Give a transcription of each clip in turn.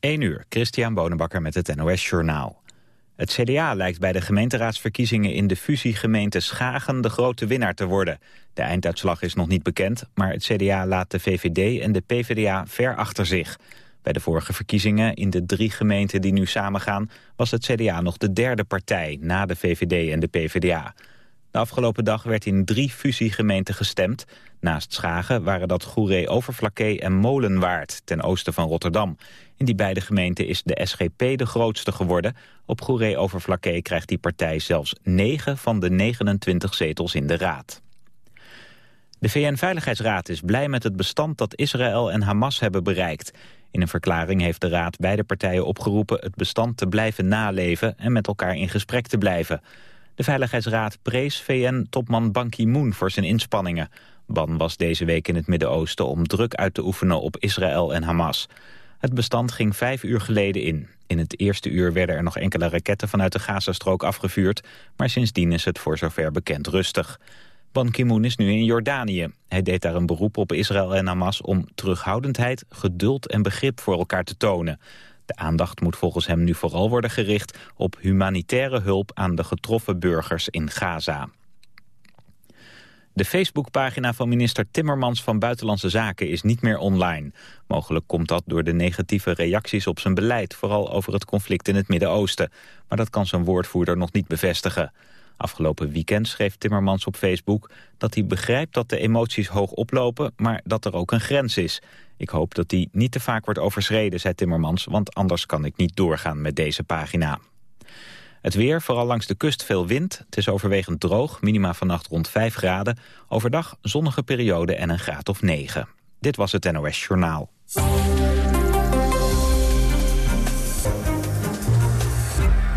1 uur, Christian Bonenbakker met het NOS Journaal. Het CDA lijkt bij de gemeenteraadsverkiezingen in de fusiegemeente Schagen de grote winnaar te worden. De einduitslag is nog niet bekend, maar het CDA laat de VVD en de PvdA ver achter zich. Bij de vorige verkiezingen in de drie gemeenten die nu samengaan... was het CDA nog de derde partij na de VVD en de PvdA. De afgelopen dag werd in drie fusiegemeenten gestemd. Naast Schagen waren dat Goeree-Overflakkee en Molenwaard ten oosten van Rotterdam. In die beide gemeenten is de SGP de grootste geworden. Op Goeree-Overflakkee krijgt die partij zelfs 9 van de 29 zetels in de raad. De VN-veiligheidsraad is blij met het bestand dat Israël en Hamas hebben bereikt. In een verklaring heeft de raad beide partijen opgeroepen het bestand te blijven naleven en met elkaar in gesprek te blijven. De Veiligheidsraad prees VN-topman Ban Ki-moon voor zijn inspanningen. Ban was deze week in het Midden-Oosten om druk uit te oefenen op Israël en Hamas. Het bestand ging vijf uur geleden in. In het eerste uur werden er nog enkele raketten vanuit de Gazastrook afgevuurd... maar sindsdien is het voor zover bekend rustig. Ban Ki-moon is nu in Jordanië. Hij deed daar een beroep op Israël en Hamas om terughoudendheid, geduld en begrip voor elkaar te tonen. De aandacht moet volgens hem nu vooral worden gericht op humanitaire hulp aan de getroffen burgers in Gaza. De Facebookpagina van minister Timmermans van Buitenlandse Zaken is niet meer online. Mogelijk komt dat door de negatieve reacties op zijn beleid, vooral over het conflict in het Midden-Oosten. Maar dat kan zijn woordvoerder nog niet bevestigen. Afgelopen weekend schreef Timmermans op Facebook dat hij begrijpt dat de emoties hoog oplopen, maar dat er ook een grens is. Ik hoop dat die niet te vaak wordt overschreden, zei Timmermans, want anders kan ik niet doorgaan met deze pagina. Het weer, vooral langs de kust veel wind. Het is overwegend droog, minima vannacht rond 5 graden. Overdag zonnige periode en een graad of 9. Dit was het NOS Journaal.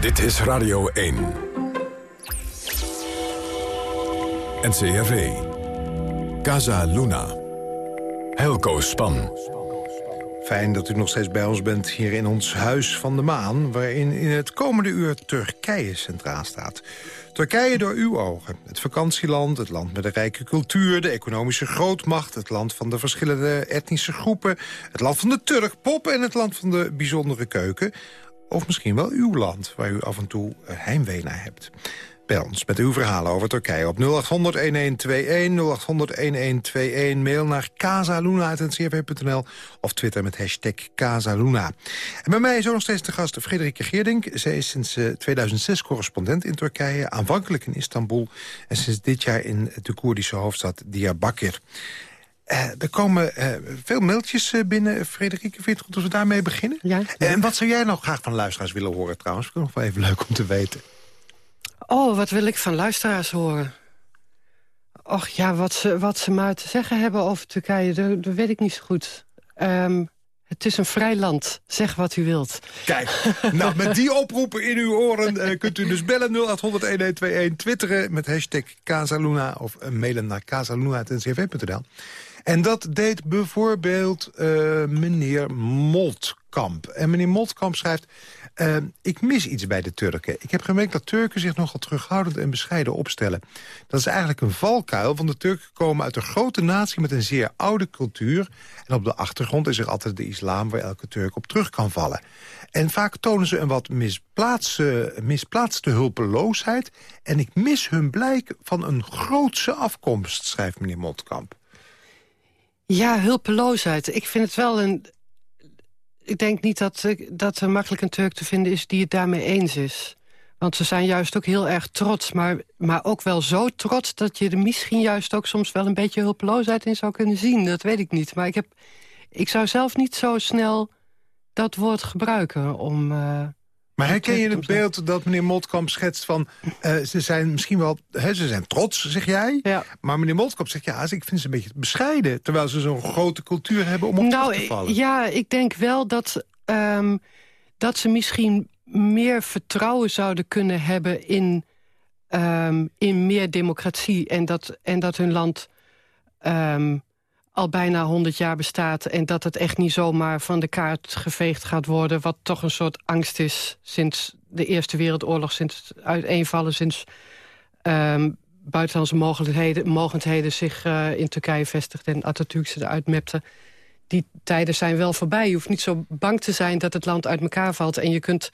Dit is Radio 1. NCRV. Casa Luna. Helco Span. Fijn dat u nog steeds bij ons bent hier in ons Huis van de Maan... waarin in het komende uur Turkije centraal staat. Turkije door uw ogen. Het vakantieland, het land met een rijke cultuur... de economische grootmacht, het land van de verschillende etnische groepen... het land van de Turkpop en het land van de bijzondere keuken. Of misschien wel uw land, waar u af en toe heimwee naar hebt. Bel ons met uw verhalen over Turkije op 0800-1121, 0800-1121. Mail naar casaluna.ncrv.nl of Twitter met hashtag Casaluna. En bij mij is ook nog steeds de gast Frederike Geerdink. Zij is sinds 2006 eh, correspondent in Turkije, aanvankelijk in Istanbul... en sinds dit jaar in de Koerdische hoofdstad Diyarbakir. Uh, er komen uh, veel mailtjes binnen, Frederike. Vind je het goed als we daarmee beginnen? Ja. En wat zou jij nou graag van luisteraars willen horen trouwens? Ik vind het nog wel even leuk om te weten. Oh, wat wil ik van luisteraars horen? Och ja, wat ze, wat ze maar te zeggen hebben over Turkije, dat, weet ik niet zo goed. Um, het is een vrij land. Zeg wat u wilt. Kijk, nou met die oproepen in uw oren uh, kunt u dus bellen 0800-1121, twitteren met hashtag Casaluna of uh, mailen naar casaluna.ncv.nl. En dat deed bijvoorbeeld uh, meneer Moltkamp. En meneer Moltkamp schrijft... Uh, ik mis iets bij de Turken. Ik heb gemerkt dat Turken zich nogal terughoudend en bescheiden opstellen. Dat is eigenlijk een valkuil, want de Turken komen uit een grote natie... met een zeer oude cultuur. En op de achtergrond is er altijd de islam waar elke Turk op terug kan vallen. En vaak tonen ze een wat misplaatste, misplaatste hulpeloosheid. En ik mis hun blijk van een grootse afkomst, schrijft meneer Montkamp. Ja, hulpeloosheid. Ik vind het wel een... Ik denk niet dat, dat er makkelijk een Turk te vinden is die het daarmee eens is. Want ze zijn juist ook heel erg trots. Maar, maar ook wel zo trots dat je er misschien juist ook soms wel een beetje hulpeloosheid in zou kunnen zien. Dat weet ik niet. Maar ik, heb, ik zou zelf niet zo snel dat woord gebruiken om... Uh, maar herken je het beeld dat meneer Motkamp schetst van... Uh, ze zijn misschien wel, hè, ze zijn trots, zeg jij. Ja. Maar meneer Motkamp zegt, ja, ik vind ze een beetje bescheiden... terwijl ze zo'n grote cultuur hebben om op nou, te vallen. Ja, ik denk wel dat, um, dat ze misschien meer vertrouwen zouden kunnen hebben... in, um, in meer democratie en dat, en dat hun land... Um, al bijna 100 jaar bestaat... en dat het echt niet zomaar van de kaart geveegd gaat worden... wat toch een soort angst is sinds de Eerste Wereldoorlog... sinds uiteenvallen, sinds um, buitenlandse mogelijkheden, zich uh, in Turkije vestigden en Atatürk ze eruit mepte. die tijden zijn wel voorbij. Je hoeft niet zo bang te zijn dat het land uit elkaar valt. En je kunt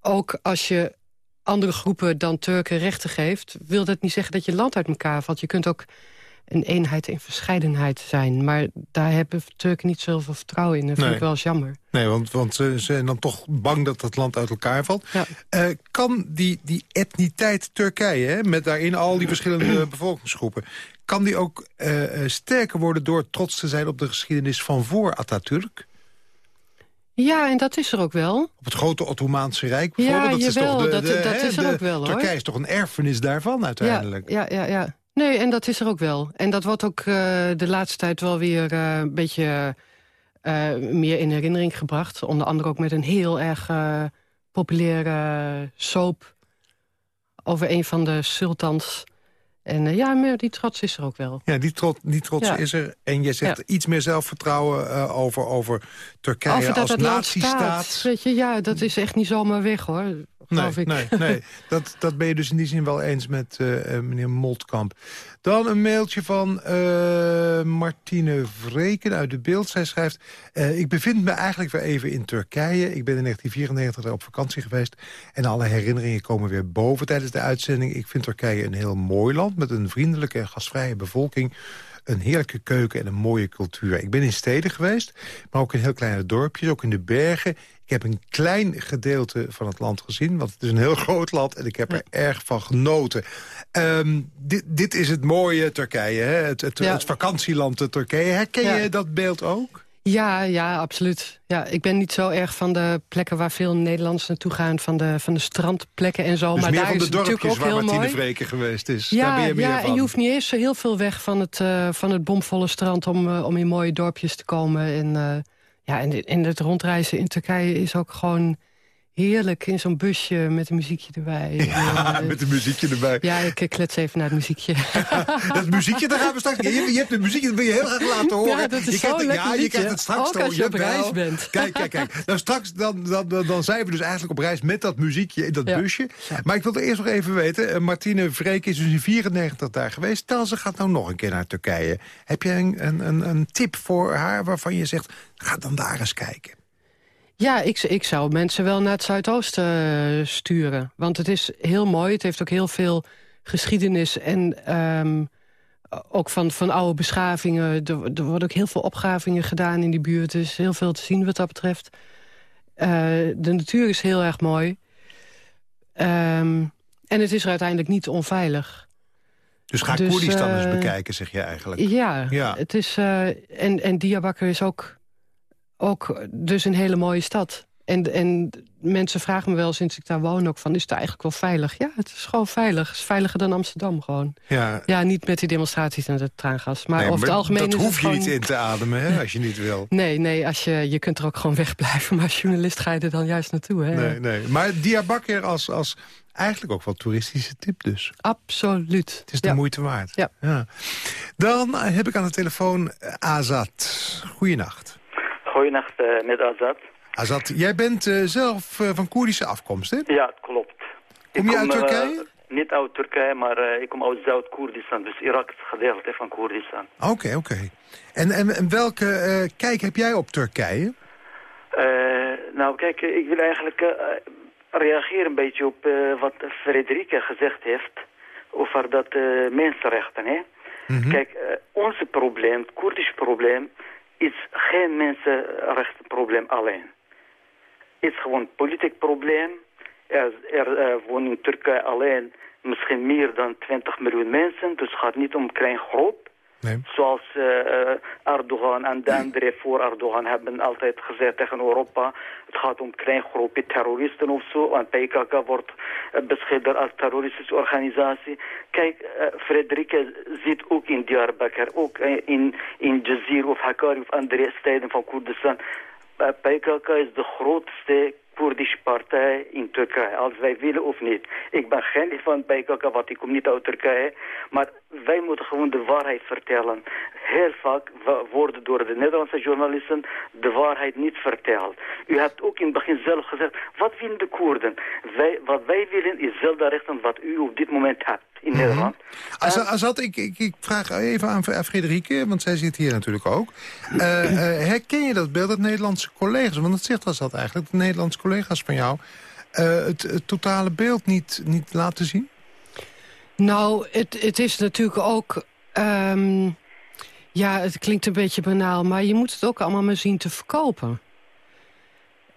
ook als je andere groepen dan Turken rechten geeft... wil dat niet zeggen dat je land uit elkaar valt. Je kunt ook een eenheid in verscheidenheid zijn. Maar daar hebben Turken niet zoveel vertrouwen in. Dat vind ik wel eens jammer. Nee, want, want ze zijn dan toch bang dat het land uit elkaar valt. Ja. Uh, kan die, die etniteit Turkije, hè, met daarin al die verschillende bevolkingsgroepen... kan die ook uh, sterker worden door trots te zijn op de geschiedenis van voor Atatürk? Ja, en dat is er ook wel. Op het grote Ottomaanse Rijk bijvoorbeeld. Ja, dat jawel, is toch de, dat, dat is er de, ook wel, hoor. Turkije is toch een erfenis daarvan uiteindelijk? Ja, ja, ja. ja. Nee, en dat is er ook wel. En dat wordt ook uh, de laatste tijd wel weer uh, een beetje uh, meer in herinnering gebracht. Onder andere ook met een heel erg populaire soap... over een van de sultans en uh, ja, maar die trots is er ook wel. Ja, die, trots, die trots ja. is er. En je zegt Ja. iets meer zelfvertrouwen uh, over, over Turkije Over dat als natiestaat. staat. Weet je, ja, dat is echt niet zomaar weg, hoor. Nee, ik. nee, nee. Dat, dat ben je dus in die zin wel eens met uh, meneer Moltkamp. Dan een mailtje van uh, Martine Vreken uit de Beeld. Zij schrijft... Uh, ik bevind me eigenlijk weer even in Turkije. Ik ben in 1994 daar op vakantie geweest. En alle herinneringen komen weer boven tijdens de uitzending. Ik vind Turkije een heel mooi land... met een vriendelijke en gastvrije bevolking een heerlijke keuken en een mooie cultuur. Ik ben in steden geweest, maar ook in heel kleine dorpjes, ook in de bergen. Ik heb een klein gedeelte van het land gezien, want het is een heel groot land... en ik heb er erg van genoten. Um, dit, dit is het mooie Turkije, hè? Het, het, Ja. het vakantieland Turkije. Herken Ja. je dat beeld ook? Ja, ja, absoluut. Ja, ik ben niet zo erg van de plekken waar veel Nederlanders naartoe gaan... van de, van de strandplekken en zo. Dus maar meer daar van is de natuurlijk dorpjes ook waar heel Martine mooi. Vreken geweest is. Daar Ja, ben je meer ja van. en je hoeft niet eens zo heel veel weg van het, uh, van het bomvolle strand... om, uh, om in mooie dorpjes te komen. En, uh, ja, en, en het rondreizen in Turkije is ook gewoon heerlijk... in zo'n busje met een muziekje erbij. Ja, En, uh, met een muziekje erbij. ja, ik klets even naar het muziekje. dat muziekje, daar gaan we straks... Je, je hebt de muziek, dat wil je heel graag laten horen. Ja, dat is je krijgt, lekker Ja, je krijgt het straks Ook als je op reis bent. Kijk, kijk, kijk. Nou, straks dan, dan, dan, zijn we dus eigenlijk op reis met dat muziekje in dat Ja. busje. Maar ik wilde eerst nog even weten. eh, Martine Vreek is dus in 94 daar geweest. Stel, ze gaat nou nog een keer naar Turkije. Heb je een, een, een tip voor haar waarvan je zegt... ga dan daar eens kijken? Ja, ik, ik zou mensen wel naar het Zuidoosten eh, sturen. Want het is heel mooi. Het heeft ook heel veel geschiedenis. En ehm, ook van, van oude beschavingen. Er, er worden ook heel veel opgravingen gedaan in die buurt. Er is heel veel te zien wat dat betreft. Eh, de natuur is heel erg mooi. Ehm, en het is er uiteindelijk niet onveilig. Dus ga Dus, Koerdistan eh, eens bekijken, zeg je eigenlijk. Ja, Ja. Het is, eh, en, en Diyarbakir is ook, ook dus een hele mooie stad. En, en mensen vragen me wel sinds ik daar woon ook van... is het eigenlijk wel veilig? Ja, het is gewoon veilig. Het is veiliger dan Amsterdam gewoon. Ja. Ja, niet met die demonstraties en het traangas. Maar Nee, over het algemeen dat is hoef je gewoon... niet in te ademen, hè, als je niet wil. Nee, nee als je, je kunt er ook gewoon wegblijven. Maar als journalist ga je er dan juist naartoe. Hè? Nee, nee. Maar Diyarbakir als, als eigenlijk ook wel toeristische tip dus. Absoluut. Het is de ja. moeite waard. Ja. Dan eh, heb ik aan de telefoon eh, Azad. Goeienacht. Goeienacht uh, met Azad. Azad, jij bent uh, zelf uh, van Koerdische afkomst, hè? Ja, het klopt. Kom ik je kom, uit Turkije? Niet uit Turkije, maar ik kom uit Zuid-Koerdistan. Dus Irak is gedeelte van Koerdistan. Oké, okay, oké. Okay. En, en, en, welke kijk heb jij op Turkije? nou, kijk, ik wil eigenlijk reageren een beetje op wat Frederike gezegd heeft over dat mensenrechten. Hè? Mm -hmm. Kijk, ons probleem, het Koerdisch probleem, is geen mensenrechtenprobleem alleen. Het is gewoon een politiek probleem. Er, er, er wonen in Turkije alleen misschien meer dan 20 miljoen mensen. Dus het gaat niet om klein groep. Zoals uh, Erdogan en de anderen voor Erdogan hebben altijd gezegd tegen Europa. Het gaat om een klein terroristen of zo. En PKK wordt uh, beschilderd als terroristische organisatie. Kijk, uh, Frederike zit ook in Diyarbakir, ook in, in Jazir of Hakkari of andere steden van Koerdistan. PKK is de grootste Koerdische partij in Turkije, als wij willen of niet. Ik ben geen van PKK, want ik kom niet uit Turkije. Maar wij moeten gewoon de waarheid vertellen. Heel vaak worden door de Nederlandse journalisten de waarheid niet verteld. U hebt ook in het begin zelf gezegd, wat willen de Koerden? Wij, wat wij willen is zelfde rechten wat u op dit moment hebt. In Nederland. Azad, ik, ik, ik, vraag even aan Frederike, want zij zit hier natuurlijk ook. Uh, uh, herken je dat beeld, dat Nederlandse collega's, want dat zegt Azad eigenlijk, de Nederlandse collega's van jou, uh, het, het, totale beeld niet, niet laten zien? Nou, het, het is natuurlijk ook... Um, ja, het klinkt een beetje banaal, maar je moet het ook allemaal maar zien te verkopen.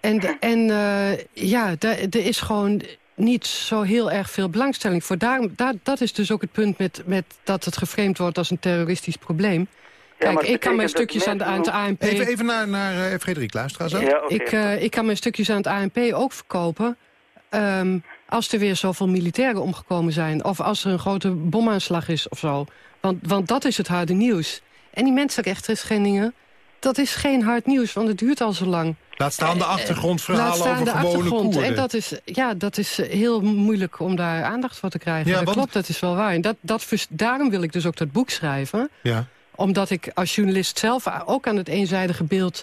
En, en uh, ja, er is gewoon niet zo heel erg veel belangstelling voor. Daar, daar, dat is dus ook het punt met, met dat het geframed wordt als een terroristisch probleem. Kijk, ik kan mijn stukjes aan de, aan ANP... Even, even naar, naar uh, Frederik luisteren. Zo. Ja, okay. ik, uh, ik kan mijn stukjes aan het ANP ook verkopen... Um, als er weer zoveel militairen omgekomen zijn... of als er een grote bomaanslag is of zo. Want, want dat is het harde nieuws. En die mensenrechten schendingen, dat is geen hard nieuws, want het duurt al zo lang. Laat staan de achtergrondverhalen over gewone Koerden. En dat is, ja, dat is heel moeilijk om daar aandacht voor te krijgen. Ja, dat want... klopt, dat is wel waar. En dat, dat, daarom wil ik dus ook dat boek schrijven. Ja. Omdat ik als journalist zelf ook aan het eenzijdige beeld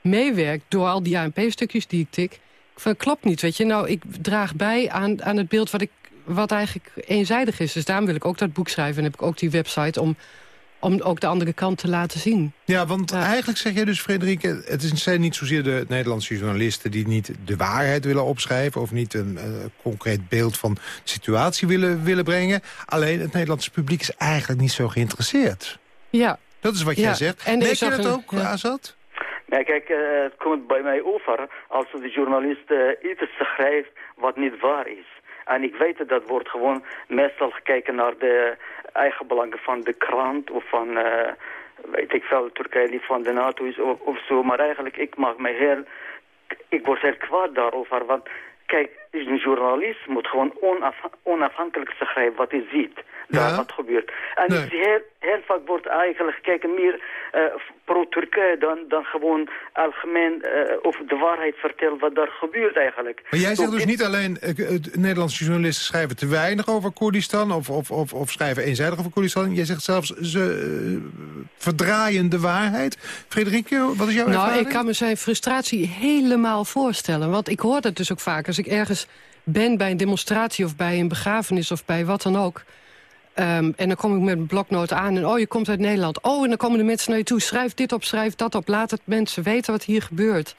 meewerk... door al die ANP-stukjes die ik tik. Van, klopt niet, weet je. Nou, ik draag bij aan, aan het beeld wat, ik, wat eigenlijk eenzijdig is. Dus daarom wil ik ook dat boek schrijven. En heb ik ook die website om om ook de andere kant te laten zien. Ja, want eigenlijk zeg jij dus, Frederike... het zijn niet zozeer de Nederlandse journalisten... die niet de waarheid willen opschrijven... of niet een uh, concreet beeld van de situatie willen, willen brengen. Alleen het Nederlandse publiek is eigenlijk niet zo geïnteresseerd. Ja. Dat is wat jij zegt. En Merk je dat ook, ja. Azad? Nee, kijk, uh, het komt bij mij over als de journalist uh, iets schrijft wat niet waar is. En ik weet dat wordt gewoon meestal gekeken naar de eigen belangen van de krant of van, uh, weet ik veel, Turkije die van de NATO is of, of, zo. Maar eigenlijk, ik mag mij heel, ik word heel kwaad daarover. Want kijk, een journalist moet gewoon onafhankelijk schrijven wat hij ziet daar wat gebeurt. En nee. heel, heel vaak wordt eigenlijk gekeken meer uh, pro-Turkije dan, dan gewoon algemeen uh, of de waarheid vertellen wat daar gebeurt eigenlijk. Maar jij zegt dus niet alleen uh, Nederlandse journalisten schrijven te weinig over Koerdistan of, of, of, of schrijven eenzijdig over Koerdistan. Jij zegt zelfs ze verdraaien de waarheid. Frederikje, wat is jouw nou, ervaring? ik kan me zijn frustratie helemaal voorstellen. Want ik hoor dat dus ook vaak. Als ik ergens ben bij een demonstratie of bij een begrafenis of bij wat dan ook... Um, en dan kom ik met een bloknoot aan en oh, je komt uit Nederland. Oh, en dan komen de mensen naar je toe. Schrijf dit op, schrijf dat op. Laat het mensen weten wat hier gebeurt.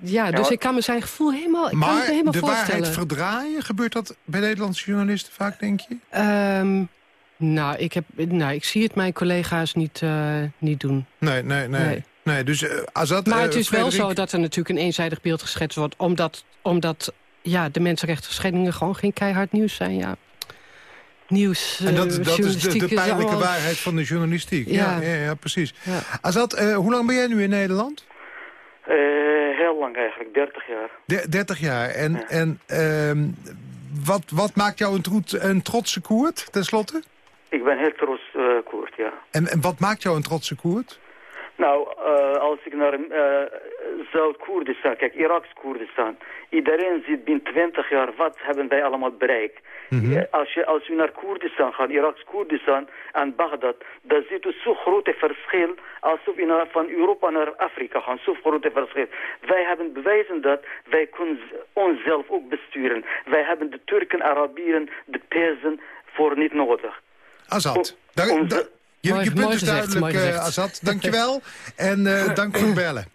Ja, dus ik kan me zijn gevoel helemaal, ik maar kan het helemaal de voorstellen. waarheid verdraaien, gebeurt dat bij Nederlandse journalisten vaak, denk je? Um, nou, ik heb, nou, ik zie het mijn collega's niet, uh, niet doen. Nee, nee, nee. nee. nee dus, uh, Azad, maar het uh, is Frederik... wel zo dat er natuurlijk een eenzijdig beeld geschetst wordt... omdat, omdat ja, de mensenrechten schendingen gewoon geen keihard nieuws zijn, ja nieuws. En dat, dat is de, de pijnlijke allemaal... waarheid van de journalistiek. Ja, ja, ja, ja precies. Ja. Azad, uh, hoe lang ben jij nu in Nederland? Uh, heel lang eigenlijk, 30 jaar. De, 30 jaar. En, ja. en uh, wat, wat maakt jou een, troet, een trotse Koert, tenslotte? Ik ben heel trots uh, Koert, ja. En, en wat maakt jou een trotse Koert? Nou, uh, als ik naar uh, Zuid-Koerdistan kijk, Iraks-Koerdistan. Iedereen ziet binnen 20 jaar wat hebben wij allemaal bereikt. Mm -hmm. als, je, als je naar Koerdistan gaat, Iraks-Koerdistan en Bagdad, dan ziet je zo'n grote verschil alsof je naar, van Europa naar Afrika gaat. Zo'n grote verschil. Wij hebben bewezen dat wij kunnen onszelf ook besturen. Wij hebben de Turken, Arabieren, de Persen voor niet nodig. Om, da, da, je, je punt is duidelijk, uh, Azad. Dankjewel. en uh, dank voor het bellen.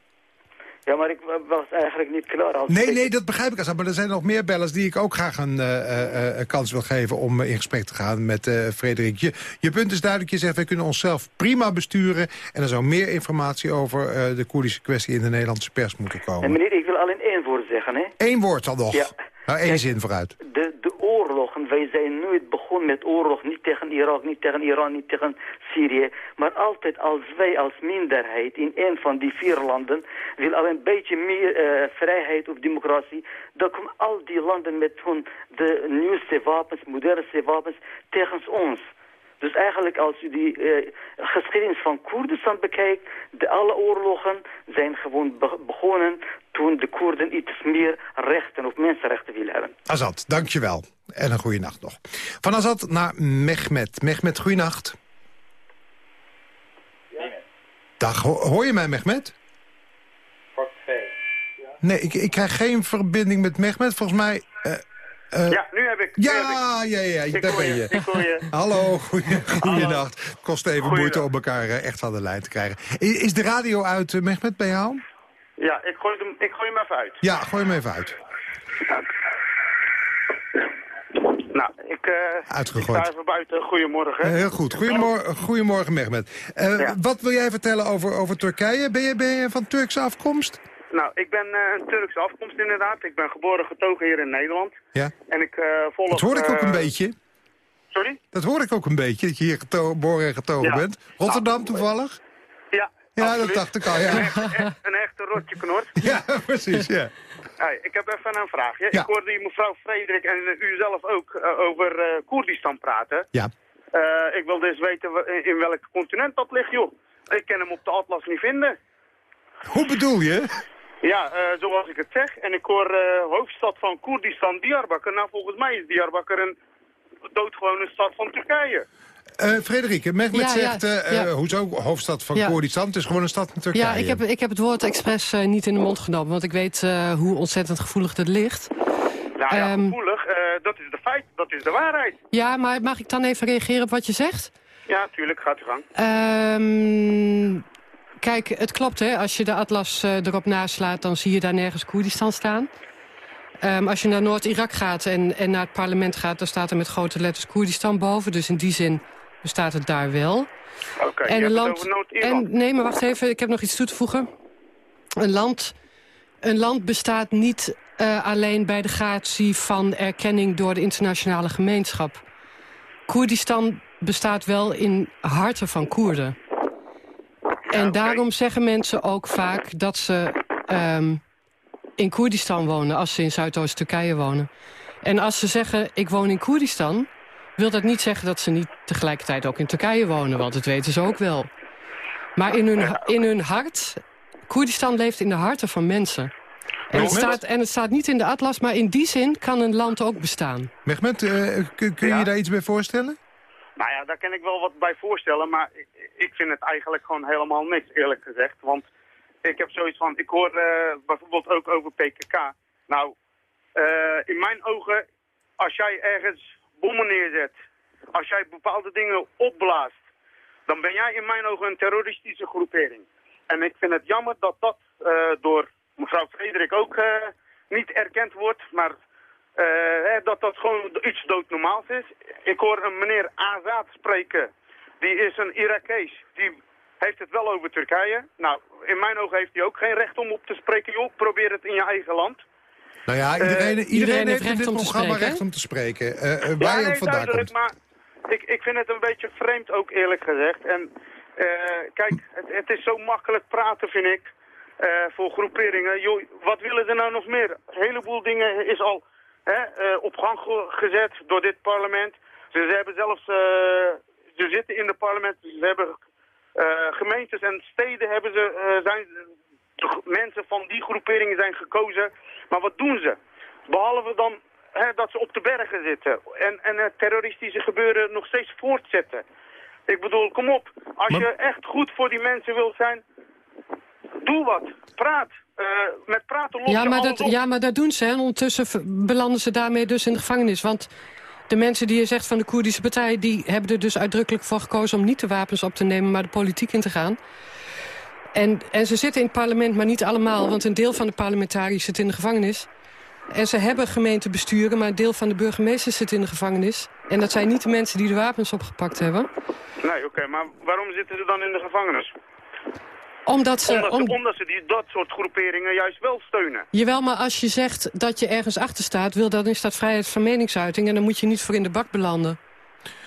Ja, maar ik was eigenlijk niet klaar. Als nee, nee, dat begrijp ik. Maar er zijn nog meer bellers die ik ook graag een uh, uh, kans wil geven... om in gesprek te gaan met uh, Frederik. Je, je punt is duidelijk. Je zegt, wij kunnen onszelf prima besturen. En er zou meer informatie over de Koerdische kwestie... in de Nederlandse pers moeten komen. En meneer, ik wil alleen één woord zeggen. Hè? Eén woord dan nog. Ja. Nou, één Kijk, zin vooruit. De, de oorlogen, wij zijn nooit begonnen met oorlog. Niet tegen Irak, niet tegen Iran, niet tegen Syrië. Maar altijd als wij als minderheid in een van die vier landen... wil al een beetje meer uh, vrijheid of democratie... dan komen al die landen met hun de nieuwste wapens, modernste wapens tegen ons. Dus eigenlijk als u die uh, geschiedenis van Koerdistan bekijkt... De, alle oorlogen zijn gewoon be begonnen toen de Koerden iets meer rechten of mensenrechten willen hebben. Azad, dankjewel. En een goede nacht nog. Van Azad naar Mehmet. Mehmet, goeienacht. Ja. Dag, ho hoor je mij, Mehmet? Nee, ik, ik krijg geen verbinding met Mehmet. Volgens mij... Uh, Eh, ja, nu heb ik. nu heb ik. Ja, ja, ja, daar ben je, je. ik hoor je. Hallo, goeienacht. Het kost even moeite om elkaar eh, echt aan de lijn te krijgen. Is de radio uit, eh, Mehmet, bij jou? Ja, ik gooi, hem, ik gooi hem even uit. Ja, gooi hem even uit. Nou, ik, eh Uitgegooid. ik sta even buiten. Goedemorgen. Heel goed. Goedemorgen, goedemorgen Mehmet. Eh, Ja. Wat wil jij vertellen over, over Turkije? Ben je, ben je van Turkse afkomst? Nou, ik ben eh, een Turkse afkomst inderdaad. Ik ben geboren getogen hier in Nederland. Ja. En ik eh volg... Dat hoor ik ook een eh, beetje. Sorry? Dat hoor ik ook een beetje, dat je hier geboren en getogen Ja. bent. Rotterdam toevallig? Ja, Ja, absoluut. dat dacht ik al, ja. Een echte, echt- een echte rotje knor. Ja, precies, ja. Hey, ik heb even een vraagje. Ja. Ik hoorde die mevrouw Frederik en u zelf ook over Koerdistan praten. Ja. Ik wil dus weten in welk continent dat ligt, joh. Ik kan hem op de atlas niet vinden. Hoe bedoel je? Ja, eh, zoals ik het zeg. En ik hoor eh, hoofdstad van Koerdistan, Diyarbakir. Nou, volgens mij is Diyarbakir een doodgewone stad van Turkije. Eh Frederike, Mehmet Ja, ja, zegt, ja. hoezo hoofdstad van Ja. Koerdistan? Het is gewoon een stad in Turkije. Ja, ik heb, ik heb het woord expres eh, niet in de mond genomen... want ik weet eh, hoe ontzettend gevoelig dat ligt. Nou ja, Ehm. gevoelig, eh, dat is de feit, dat is de waarheid. Ja, maar mag ik dan even reageren op wat je zegt? Ja, tuurlijk, gaat u gang. Ehm, kijk, het klopt hè. Als je de atlas eh, erop naslaat, dan zie je daar nergens Koerdistan staan. Ehm, als je naar Noord-Irak gaat en, en naar het parlement gaat... dan staat er met grote letters Koerdistan boven. Dus in die zin bestaat het daar wel. Oké, je en een land. En nee, maar wacht even, ik heb nog iets toe te voegen. Een land, een land bestaat niet eh, alleen bij de gratie van erkenning door de internationale gemeenschap. Koerdistan bestaat wel in harten van Koerden. En daarom zeggen mensen ook vaak dat ze ehm, in Koerdistan wonen... als ze in Zuidoost-Turkije wonen. En als ze zeggen, ik woon in Koerdistan... wil dat niet zeggen dat ze niet tegelijkertijd ook in Turkije wonen... want dat weten ze ook wel. Maar in hun, in hun hart... Koerdistan leeft in de harten van mensen. En het, staat, en het staat niet in de atlas, maar in die zin kan een land ook bestaan. Mehmet, eh, kun, kun je Ja? je daar iets bij voorstellen? Nou ja, daar kan ik wel wat bij voorstellen, maar ik, vind het eigenlijk gewoon helemaal niks, eerlijk gezegd. Want ik heb zoiets van, ik hoor eh, bijvoorbeeld ook over PKK. Nou, eh, in mijn ogen, als jij ergens bommen neerzet, als jij bepaalde dingen opblaast, dan ben jij in mijn ogen een terroristische groepering. En ik vind het jammer dat dat eh, door mevrouw Frederik ook niet erkend wordt, maar hè, dat dat gewoon iets doodnormaals is. Ik hoor een meneer Azad spreken. Die is een Irakees. Die heeft het wel over Turkije. Nou, in mijn ogen heeft hij ook geen recht om op te spreken. Joh, probeer het in je eigen land. Nou ja, iedereen, iedereen, iedereen heeft heeft in dit recht om te programma spreken, recht hè? om te spreken. Eh, eh, Ja, waar je nee, ook vandaan duidelijk, komt. maar ik, ik vind het een beetje vreemd ook eerlijk gezegd. En eh, kijk, het, het is zo makkelijk praten vind ik eh, voor groeperingen. Joh, wat willen ze nou nog meer? Een heleboel dingen is al hè, eh, op gang ge- gezet door dit parlement. Ze, ze hebben zelfs, eh, ze zitten in het parlement, ze hebben eh, gemeentes en steden hebben ze, zijn, mensen van die groeperingen zijn gekozen. Maar wat doen ze? Behalve dan hè, dat ze op de bergen zitten en, en het terroristische gebeuren nog steeds voortzetten. Ik bedoel, kom op. Als Maar- je echt goed voor die mensen wilt zijn, doe wat. Praat. Eh, met praten los Ja maar, dat, op. ja, maar dat doen ze. En ondertussen belanden ze daarmee dus in de gevangenis. Want de mensen die je zegt van de Koerdische partij... die hebben er dus uitdrukkelijk voor gekozen om niet de wapens op te nemen... maar de politiek in te gaan. En, en ze zitten in het parlement, maar niet allemaal... want een deel van de parlementariërs zit in de gevangenis. En ze hebben gemeentebesturen, maar een deel van de burgemeesters zit in de gevangenis. En dat zijn niet de mensen die de wapens opgepakt hebben. Nee, oké, maar waarom zitten ze dan in de gevangenis? Omdat ze... Omdat, om- ze, omdat ze die, dat soort groeperingen juist wel steunen. Jawel, maar als je zegt dat je ergens achter staat... Wil, dan is dat vrijheid van meningsuiting... en dan moet je niet voor in de bak belanden.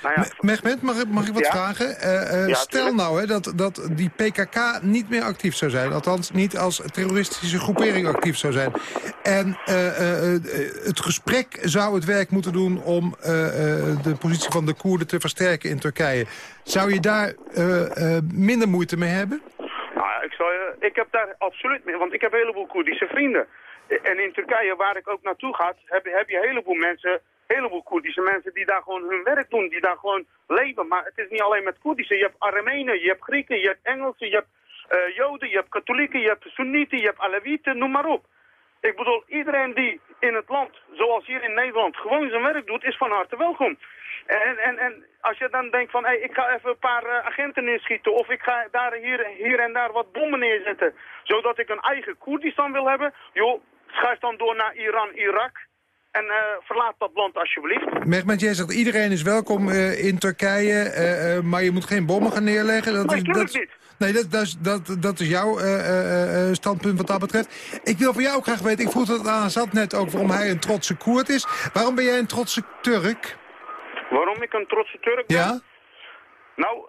Nou ja, Me- Mehmet, mag ik, mag ik wat Ja? vragen? Eh, eh, Ja, stel nou hè, dat, dat die PKK niet meer actief zou zijn. Althans, niet als terroristische groepering actief zou zijn. En eh, eh, eh, het gesprek zou het werk moeten doen om eh, eh, de positie van de Koerden te versterken in Turkije. Zou je daar eh, eh, minder moeite mee hebben? Nou ik, zal ik heb daar absoluut mee, want ik heb een heleboel Koerdische vrienden. En in Turkije, waar ik ook naartoe ga, heb, heb je een heleboel mensen, een heleboel Koerdische mensen die daar gewoon hun werk doen, die daar gewoon leven. Maar het is niet alleen met Koerdische, je hebt Armenen, je hebt Grieken, je hebt Engelsen, je hebt eh, Joden, je hebt katholieken, je hebt Soenieten, je hebt Alewieten, noem maar op. Ik bedoel, iedereen die in het land, zoals hier in Nederland, gewoon zijn werk doet, is van harte welkom. En, en, en als je dan denkt van, hey, ik ga even een paar uh, agenten neerschieten... of ik ga daar hier, hier en daar wat bommen neerzetten... zodat ik een eigen Koerdistan wil hebben... joh, schuif dan door naar Iran, Irak... En uh, verlaat dat land alsjeblieft. Mehmet, jij zegt iedereen is welkom uh, in Turkije, maar je moet geen bommen gaan neerleggen. Dat nee, is, dat, niet. Nee, dat, dat, dat, dat is jouw standpunt wat dat betreft. Ik wil van jou ook graag weten, ik vroeg het aan Zat net ook waarom hij een trotse Koerd is. Waarom ben jij een trotse Turk? Waarom ik een trotse Turk ben? Ja? Nou,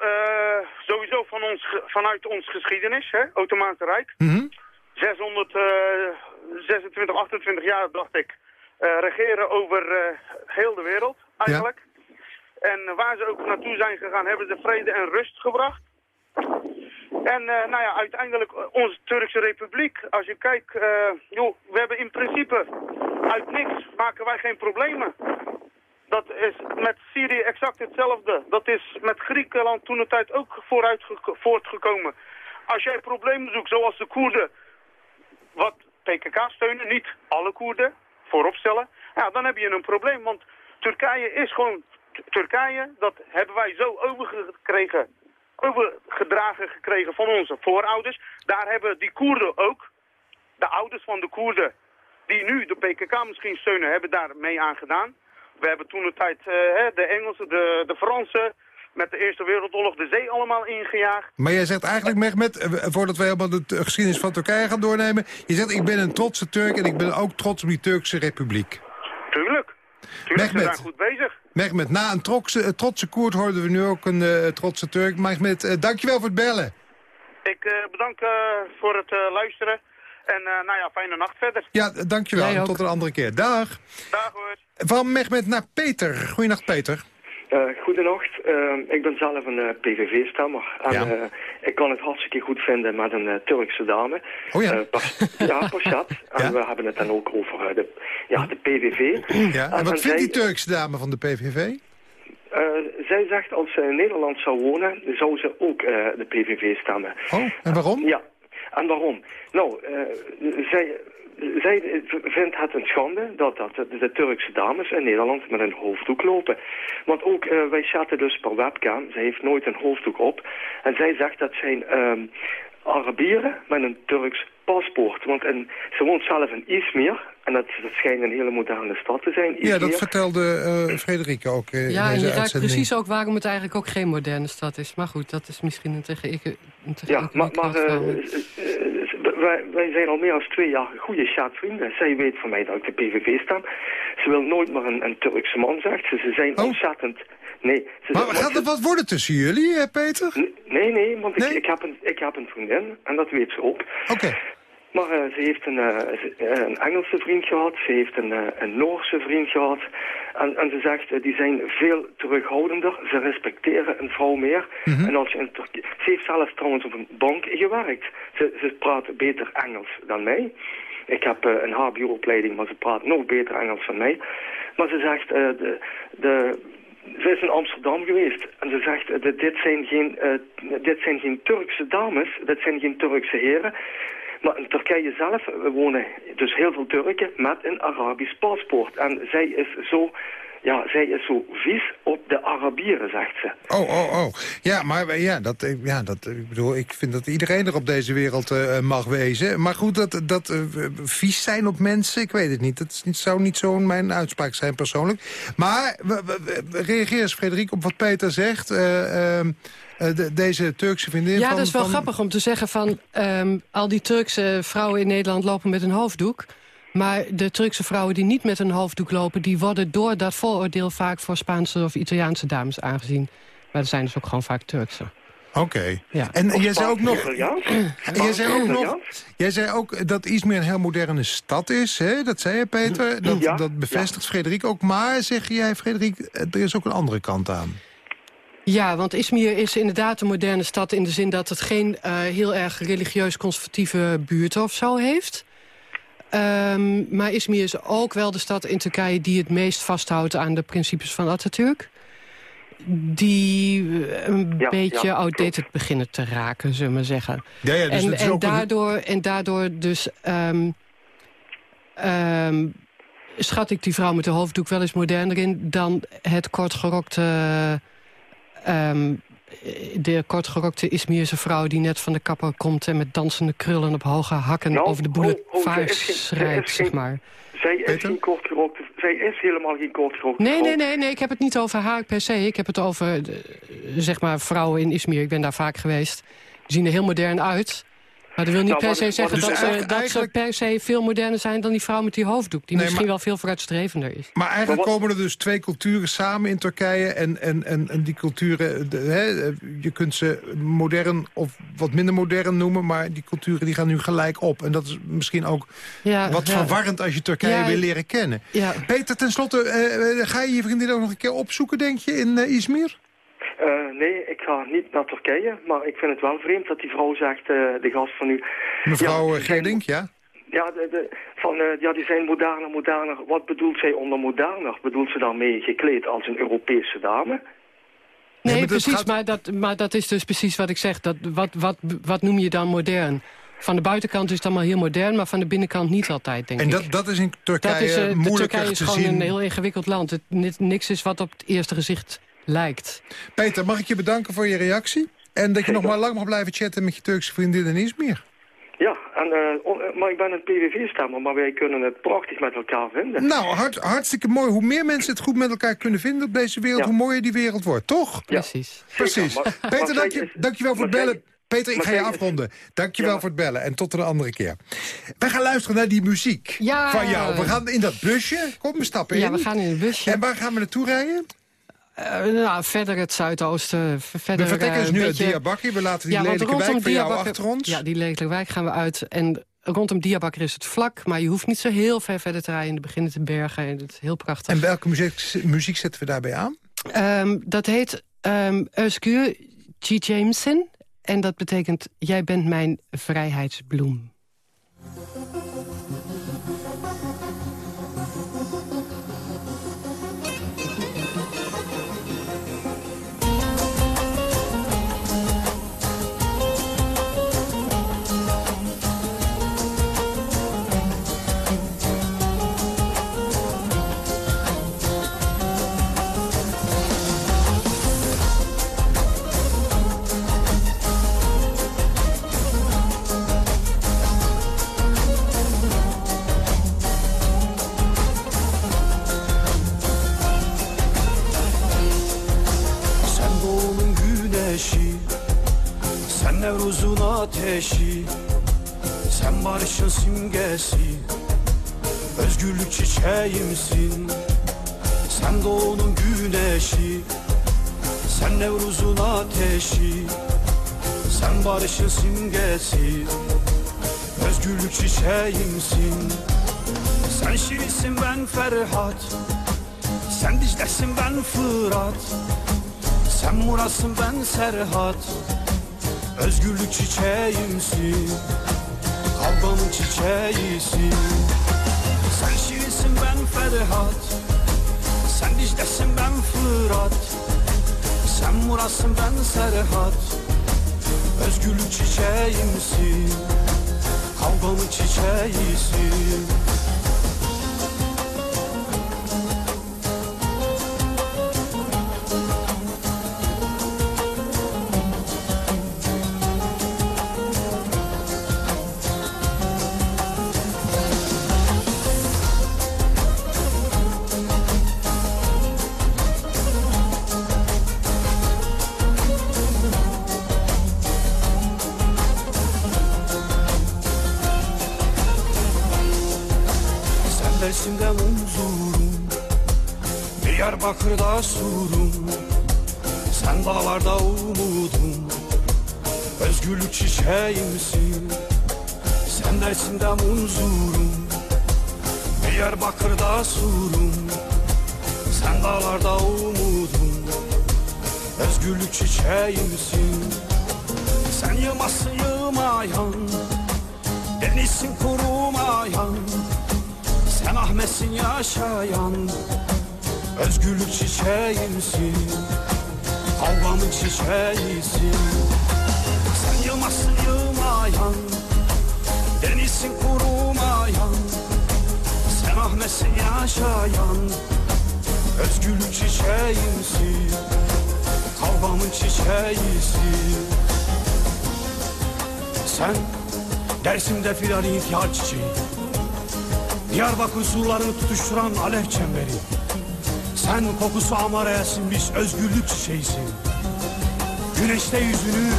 sowieso van ons, vanuit ons geschiedenis, hè, Ottomaanse Rijk. Mm -hmm. 626, 28 jaar dacht ik regeren over heel de wereld, eigenlijk. Ja. En waar ze ook naartoe zijn gegaan, hebben ze vrede en rust gebracht. En uh, nou ja, uiteindelijk onze Turkse Republiek, als je kijkt, joh, we hebben in principe uit niks maken wij geen problemen. Dat is met Syrië exact hetzelfde. Dat is met Griekenland toen de tijd ook vooruit voortgekomen. Als jij problemen zoekt, zoals de Koerden, wat PKK steunen, niet alle Koerden, voorop stellen, ja, dan heb je een probleem. Want Turkije is gewoon Turkije, dat hebben wij zo overgekregen, overgedragen gekregen van onze voorouders. Daar hebben die Koerden ook, de ouders van de Koerden, die nu de PKK misschien steunen, hebben daar mee aan gedaan. We hebben toen de tijd uh, de Engelsen, de, de Fransen, met de Eerste Wereldoorlog de zee allemaal ingejaagd. Maar jij zegt eigenlijk, Mehmet, eh, voordat we helemaal de geschiedenis van Turkije gaan doornemen... je zegt, ik ben een trotse Turk en ik ben ook trots op die Turkse republiek. Tuurlijk. Tuurlijk, Mehmet, zijn goed bezig. Mehmet, na een trotse, trotse Koert hoorden we nu ook een uh, trotse Turk. Mehmet, uh, dankjewel voor het bellen. Ik uh, bedank voor het luisteren. En nou ja, fijne nacht verder. Ja, dankjewel. Tot een andere keer. Dag. Dag hoor. Van Mehmet naar Peter. Goedenacht, Peter. Uh, goedenacht, uh, ik ben zelf een uh, PVV-stammer. En ja. ik kan het hartstikke goed vinden met een Turkse dame. Oh ja? ja, Pashat. En ja? we hebben het dan ook over de, ja, de PVV. Ja, en, en wat vindt zij, die Turkse dame van de PVV? zij zegt als ze in Nederland zou wonen, zou ze ook de PVV stemmen. Oh, en waarom? Ja, en waarom? Nou, zij zij vindt het een schande dat, dat de Turkse dames in Nederland met een hoofddoek lopen. Want ook uh, wij chatten dus per webcam. Zij heeft nooit een hoofddoek op. En zij zegt dat zijn um, Arabieren met een Turks paspoort. Want en, ze woont zelf in Izmir. En dat, dat schijnt een hele moderne stad te zijn. Izmir. Ja, dat vertelde uh, Frederike ook uh, Ja, en je raakt precies ook waarom het eigenlijk ook geen moderne stad is. Maar goed, dat is misschien een tegen ik. Een tegen ja, maar, maar wij, wij, zijn al meer dan twee jaar goede schaatsvrienden. Zij weet van mij dat ik de PVV sta. Ze wil nooit meer een, een Turkse man, zegt ze. Ze zijn oh. ontzettend... Nee, maar gaat er wat worden tussen jullie, Peter? Nee, nee, want nee? Ik, ik, heb een, ik heb een vriendin en dat weet ze ook. Oké. Maar uh, ze heeft een, uh, een Engelse vriend gehad, ze heeft een, uh, een Noorse vriend gehad. En, en ze zegt, die zijn veel terughoudender, ze respecteren een vrouw meer. Mm -hmm. En als je in Turkije... Ze heeft zelfs trouwens op een bank gewerkt. Ze, ze praat beter Engels dan mij. Ik heb een HBO-opleiding, maar ze praat nog beter Engels dan mij. Maar ze zegt, de, de, ze is in Amsterdam geweest en ze zegt, dit, zijn geen, dit zijn geen Turkse dames, dit zijn geen Turkse heren. Maar in Turkije zelf wonen dus heel veel Turken met een Arabisch paspoort. En zij is zo... Ja, zij is zo vies op de Arabieren, zegt ze. Oh, oh, oh. Ja, maar ja, dat, ja, dat, ik bedoel, ik vind dat iedereen er op deze wereld uh, mag wezen. Maar goed, dat, dat uh, vies zijn op mensen, ik weet het niet. Dat is niet, zou niet zo mijn uitspraak zijn persoonlijk. Maar we, we, we reageer eens, Frederik, op wat Peter zegt... Uh, de, deze Turkse vriendin Ja, van, dat is wel van... grappig om te zeggen van... Um, al die Turkse vrouwen in Nederland lopen met een hoofddoek. Maar de Turkse vrouwen die niet met een hoofddoek lopen... die worden door dat vooroordeel vaak voor Spaanse of Italiaanse dames aangezien. Maar er zijn dus ook gewoon vaak Turkse. Oké. Okay. Ja. En jij zei ook nog... Jij zei ook nog... Jij zei ook dat Izmir een heel moderne stad is. Hè? Dat zei je, Peter. Dat, ja, dat bevestigt ja. Frederik ook. Maar, zeg jij, Frederik, er is ook een andere kant aan. Ja, want Izmir is inderdaad een moderne stad... in de zin dat het geen uh, heel erg religieus-conservatieve buurt of zo heeft. Um, maar Izmir is ook wel de stad in Turkije... die het meest vasthoudt aan de principes van Atatürk. Die een ja, beetje ja, outdated beginnen te raken, zullen we zeggen. Ja, ja, dus en, en, daardoor, en daardoor dus... Um, um, schat ik die vrouw met de hoofddoek wel eens moderner in... dan het kortgerokte... ehm, de kortgerokte Ismeerse vrouw die net van de kapper komt... en met dansende krullen op hoge hakken Nou, over de oh, oh, boulevard ze ze schrijft, zeg maar. Zij is geen kortgerokte... Zij is helemaal geen kortgerokte Nee, vrouw. nee, nee, nee, ik heb het niet over haar per se. Ik heb het over, eh, zeg maar, vrouwen in Izmir. Ik ben daar vaak geweest. Die zien er heel modern uit. Maar dat wil niet Nou, per se zeggen dat, ze, eigenlijk- dat ze per se veel moderner zijn... dan die vrouw met die hoofddoek. Die Nee, misschien maar- wel veel vooruitstrevender is. Maar eigenlijk Maar wat- komen er dus twee culturen samen in Turkije. En, en, en, en die culturen, de, hè, je kunt ze modern of wat minder modern noemen... maar die culturen die gaan nu gelijk op. En dat is misschien ook Ja, wat ja, verwarrend als je Turkije Ja, wil leren kennen. Ja, Peter, tenslotte, eh, ga je je vriendin ook nog een keer opzoeken, denk je, in eh, Izmir? Eh, nee, ik ga niet naar Turkije. Maar ik vind het wel vreemd dat die vrouw zegt, eh, de gast van u... Mevrouw Ja, ja, Gerdink, ja? Ja, de, de, van, eh, ja, die zijn moderner, moderner. Wat bedoelt zij onder moderner? Bedoelt ze daarmee gekleed als een Europese dame? nee, maar dat precies. gaat- Maar, dat, maar dat is dus precies wat ik zeg. Dat, wat, wat, wat noem je dan modern? Van de buitenkant is het allemaal heel modern... maar van de binnenkant niet altijd, denk En ik. dat, dat is in Dat Turkije is, eh, de moeilijker Turkije is te gewoon zien. een heel ingewikkeld land. Het, ni- niks is wat op het eerste gezicht lijkt. Peter, mag ik je bedanken voor je reactie? En dat je nog maar lang mag blijven chatten met je Turkse vriendin in Izmir. Ja, en, eh, eh, maar ik ben een PVV-stemmer, maar wij kunnen het prachtig met elkaar vinden. Nou, hart, hartstikke mooi. Hoe meer mensen het goed met elkaar kunnen vinden op deze wereld... Ja. hoe mooier die wereld wordt, toch? Precies. Precies. maar- maar Peter, dank je, is- dankjewel voor het bellen. Peter, ik ga je afronden. Dankjewel Ja, maar- voor het bellen en tot een andere keer. Wij gaan luisteren naar die muziek Ja. van jou. We gaan in dat busje. Kom, we stappen in. Ja, we gaan in een busje. En waar gaan we naartoe rijden? Eh, nou, verder het zuidoosten. Verder, We vertrekken eh, dus nu uit beetje- Diyarbakir. We laten die lelijke wijk van jou achter ons. Ja, die lelijke wijk gaan we uit. En rondom Diyarbakir is het vlak, maar je hoeft niet zo heel ver verder te rijden. Er beginnen te bergen en het is heel prachtig. En welke muziek, muziek zetten we daarbij aan? Ehm, dat heet um, G. Jameson. En dat betekent, jij bent mijn vrijheidsbloem. Güneşi Sen Nevruz'un ateşi Sen barışın simgesi Özgürlük çiçeğimsin Sen doğunun güneşi Sen Nevruz'un ateşi Sen barışın simgesi Özgürlük çiçeğimsin. Sen Şirinsin ben Ferhat Sen Dicle'sin ben Fırat sen Murat'sın ben Serhat. Özgürlük çiçeğimsin. Kavgamın çiçeğisin. Sen Şirinsin ben Ferhat. Sen Dicle'sin ben Fırat. Sen Murat'sın ben Serhat. Özgürlük çiçeğimsin. Kavgamın çiçeğisin Diyarbakır'da surum Sen dağlarda umudum. Özgürlük çiçeğimsin. Sen Dersim'de huzurum. Diyarbakır'da surum. Sen dağlarda umudum. Özgürlük çiçeğimsin. Sen yığmazsın yığmayan Denizsin kurumayan Sen Ahmet'sin yaşayan Özgürlük çiçeğimsin Kavgamın çiçeğisin. Sen yılmazsın yılmayan Denizsin kurumayan. Sen Ahmet'sin yaşayan. Özgürlük çiçeğimsin Kavgamın çiçeğisin. Sen Dersim'de filan ihtiyar çiçeği Diyarbakır surlarını tutuşturan alev çemberi Sen kokusu amaraya sinmiş özgürlük çiçeğisin. Güneşte yüzünü,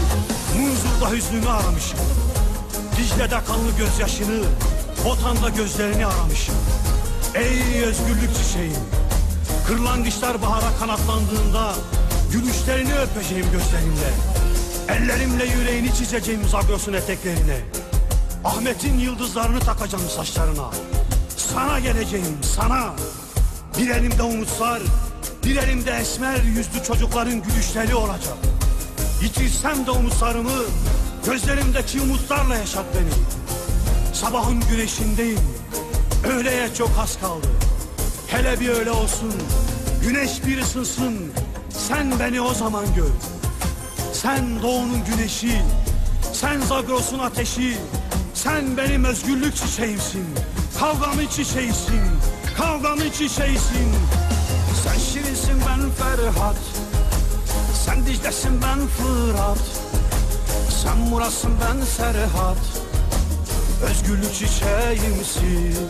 Munzur'da hüznünü aramışım. Dicle'de kanlı gözyaşını, Botan'da gözlerini aramışım. Ey özgürlük çiçeğim Kırlangıçlar bahara kanatlandığında Gülüşlerini öpeceğim gözlerimle. Ellerimle yüreğini çizeceğim Zagros'un eteklerine. Ahmet'in yıldızlarını takacağım saçlarına. Sana geleceğim sana Bir elimde umutlar Bir elimde esmer yüzlü çocukların gülüşleri olacak. Yitirsem de umutlarımı Gözlerimdeki umutlarla yaşat beni. Sabahın güneşindeyim Öğleye çok az kaldı. Hele bir öyle olsun Güneş bir ısınsın. Sen beni o zaman gör. Sen doğunun güneşi Sen Zagros'un ateşi. Sen benim özgürlük çiçeğimsin Kavgamın çiçeğisin Kavgamın çiçeğisin Sen Şirinsin ben Ferhat. Sen Dicle'sin ben Fırat. Sen Murat'sın ben Serhat. Özgürlük çiçeğimsin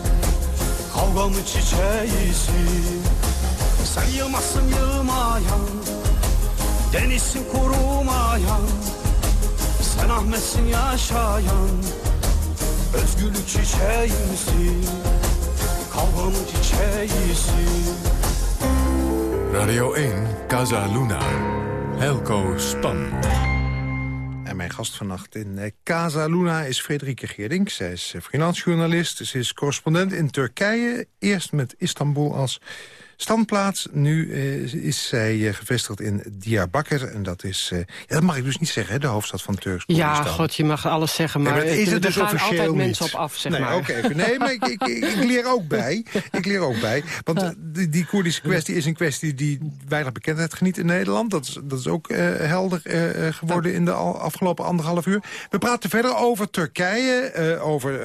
Kavgamın çiçeğisin Sen yılmazsın yılmayan. Denizsin kurumayan. Sen Ahmet'sin yaşayan. Özgürlük çiçeğimsin Radio 1, Casa Luna. Helco Span. En mijn gast vannacht in eh, Casa Luna is Frederike Geerdink. Zij is eh, freelance journalist. Ze is correspondent in Turkije. Eerst met Istanbul als standplaats. Nu eh, is zij eh, gevestigd in Diyarbakir. En dat is, eh, ja, dat mag ik dus niet zeggen, hè, de hoofdstad van Turks Ja, god, je mag alles zeggen, maar, Nee, maar is het dus er gaan officieel altijd niet? mensen op af, zeg nee, maar. oké, nee, maar ik, ik, ik, leer ook bij. Ik leer ook bij. Want die, die Koerdische kwestie is een kwestie die weinig bekendheid geniet in Nederland. Dat is, dat is ook helder geworden in de afgelopen anderhalf uur. We praten verder over Turkije, over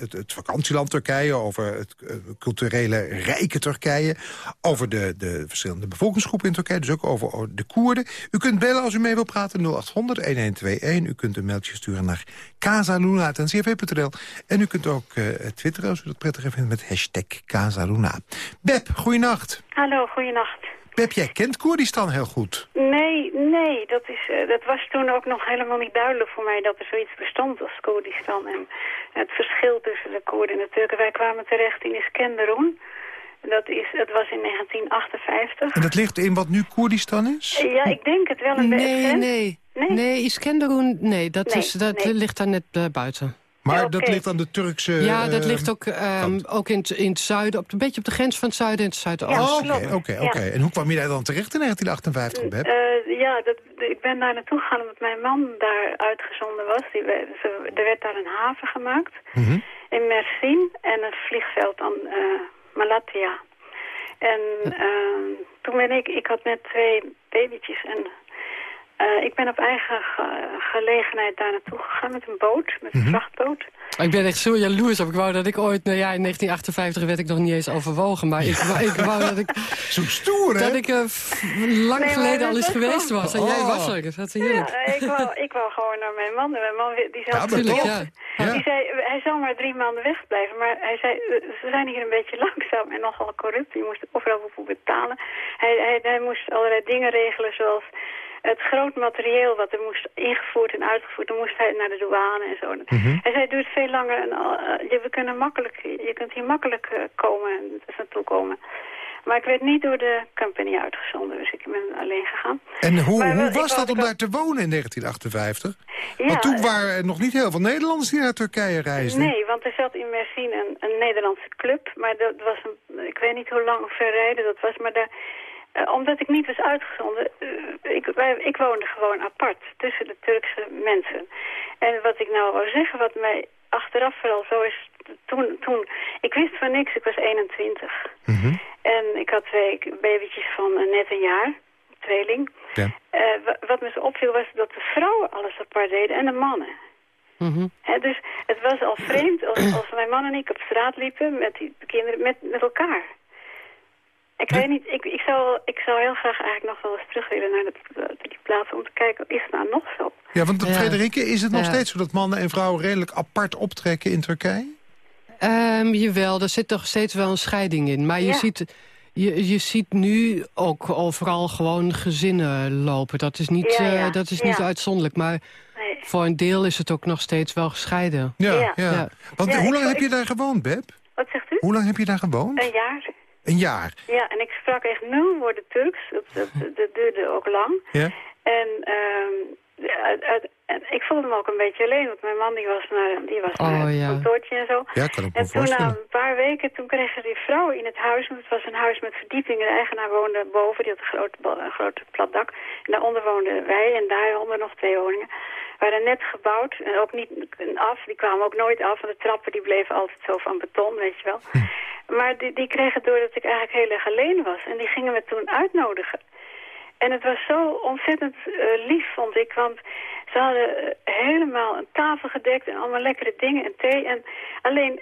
het, het vakantieland Turkije... over het culturele rijke Turkije... over de, de verschillende bevolkingsgroepen in Turkije... dus ook over, de Koerden. U kunt bellen als u mee wilt praten, 0800-1121. U kunt een mailtje sturen naar casaluna.ncv.nl. En u kunt ook eh, twitteren, als u dat prettiger vindt, met hashtag Casaluna. Beb, goeienacht. Hallo, goeienacht. Beb, jij kent Koerdistan heel goed. Nee, nee, dat, is, eh, dat was toen ook nog helemaal niet duidelijk voor mij dat er zoiets bestond als Koerdistan. En het verschil tussen de Koerden en de Turken. Wij kwamen terecht in Iskenderun. Dat, is, dat was in 1958. En dat ligt in wat nu Koerdistan is? Ja, ik denk het wel een beetje. Nee, nee. Nee? Nee, Iskenderun, nee, dat, Nee, is, dat nee. ligt daar net eh, buiten. Maar Ja, dat ligt aan de Turkse... ja, dat eh, ligt ook, ehm, ook in, het, in het zuiden, op, een beetje op de grens van het zuiden en het zuidoosten. Oh, Oké, oké. En hoe kwam je daar dan terecht in 1958, Beb? Eh, ja, dat, ik ben daar naartoe gegaan omdat mijn man daar uitgezonden was. Die, ze- er werd daar een haven gemaakt Mhm. in Mersin en een vliegveld aan eh Malatya. En eh, toen ben ik, ik had net twee babytjes en eh, ik ben op eigen ge- gelegenheid daar naartoe gegaan met een boot, met een vrachtboot. Ik ben echt zo jaloers op. Ik wou dat ik ooit, nou ja, in 1958 werd ik nog niet eens overwogen. Maar ik, wou- ik wou dat ik, Zo stoer, hè? dat ik eh, lang geleden al eens geweest was. En jij Oh. was er. Dat is heerlijk. Ja, ik wou, ik wou gewoon naar mijn man. En mijn man die Ja, toch? ja. Ja. Die zei, hij zal maar drie maanden wegblijven. Maar hij zei, eh, ze zijn hier een beetje langzaam en nogal corrupt. Je moest overal voor betalen. Hij, hij, hij moest allerlei dingen regelen zoals het groot materieel wat er moest ingevoerd en uitgevoerd. Dan moest hij naar de douane en zo. Hij zei, het duurt veel langer. En, eh, je, we kunnen makkelijk, je kunt hier makkelijk eh, komen en dus naartoe komen. Maar ik werd niet door de company uitgezonden, dus ik ben alleen gegaan. En hoe, Maar hoe was dat om daar te wonen in 1958? Ja, Want toen waren er nog niet heel veel Nederlanders die naar Turkije reisden. Nee, want er zat in Mersin een, een Nederlandse club. Maar dat was een, ik weet niet hoe lang of ver rijden dat was. Maar daar, eh, omdat ik niet was uitgezonden, eh, ik, wij, ik woonde gewoon apart tussen de Turkse mensen. En wat ik nou wou zeggen, wat mij achteraf vooral zo is, toen, toen ik wist van niks, ik was 21. Mhm. En ik had twee babytjes van eh, net een jaar, tweeling. Ja. Eh, wa- wat me zo opviel was dat de vrouwen alles apart deden en de mannen. Hè, dus het was al vreemd als, als mijn man en ik op straat liepen met die kinderen, met, met elkaar. Ik weet niet, ik, ik, zou, ik zou heel graag eigenlijk nog wel eens terug willen naar dat, die plaats om te kijken, is het nou nog zo? Ja, want Ja. Frederike, is het nog Ja. steeds zo dat mannen en vrouwen redelijk apart optrekken in Turkije? Ehm, jawel, er zit nog steeds wel een scheiding in. Maar je, Ja. ziet, je, je ziet nu ook overal gewoon gezinnen lopen. Dat is niet, Ja, eh, dat is niet uitzonderlijk. Maar Nee. voor een deel is het ook nog steeds wel gescheiden. Ja, ja. Ja. Ja. Want Ja, hoe lang heb ik- je daar gewoond, Beb? Wat zegt u? Hoe lang heb je daar gewoond? Een jaar. Een jaar. Ja, en ik sprak echt nul woorden Turks. Dat, dat, dat duurde ook lang. Ja? En, ehm, uit- uit- en ik voelde me ook een beetje alleen, want mijn man die was naar, die was Oh, naar het ja. kantoortje en zo. Ja, kan ik me En toen na een paar weken, toen kregen die vrouwen in het huis, want het was een huis met verdiepingen. De eigenaar woonde boven, die had een groot, een groot plat dak. En daaronder woonden wij en daaronder nog twee woningen. Waren net gebouwd en ook niet af. Die kwamen ook nooit af, want de trappen die bleven altijd zo van beton, weet je wel. Maar die, die kregen door dat ik eigenlijk heel erg alleen was. En die gingen me toen uitnodigen. En het was zo ontzettend eh, lief, vond ik. Want ze hadden eh, helemaal een tafel gedekt en allemaal lekkere dingen en thee. En alleen,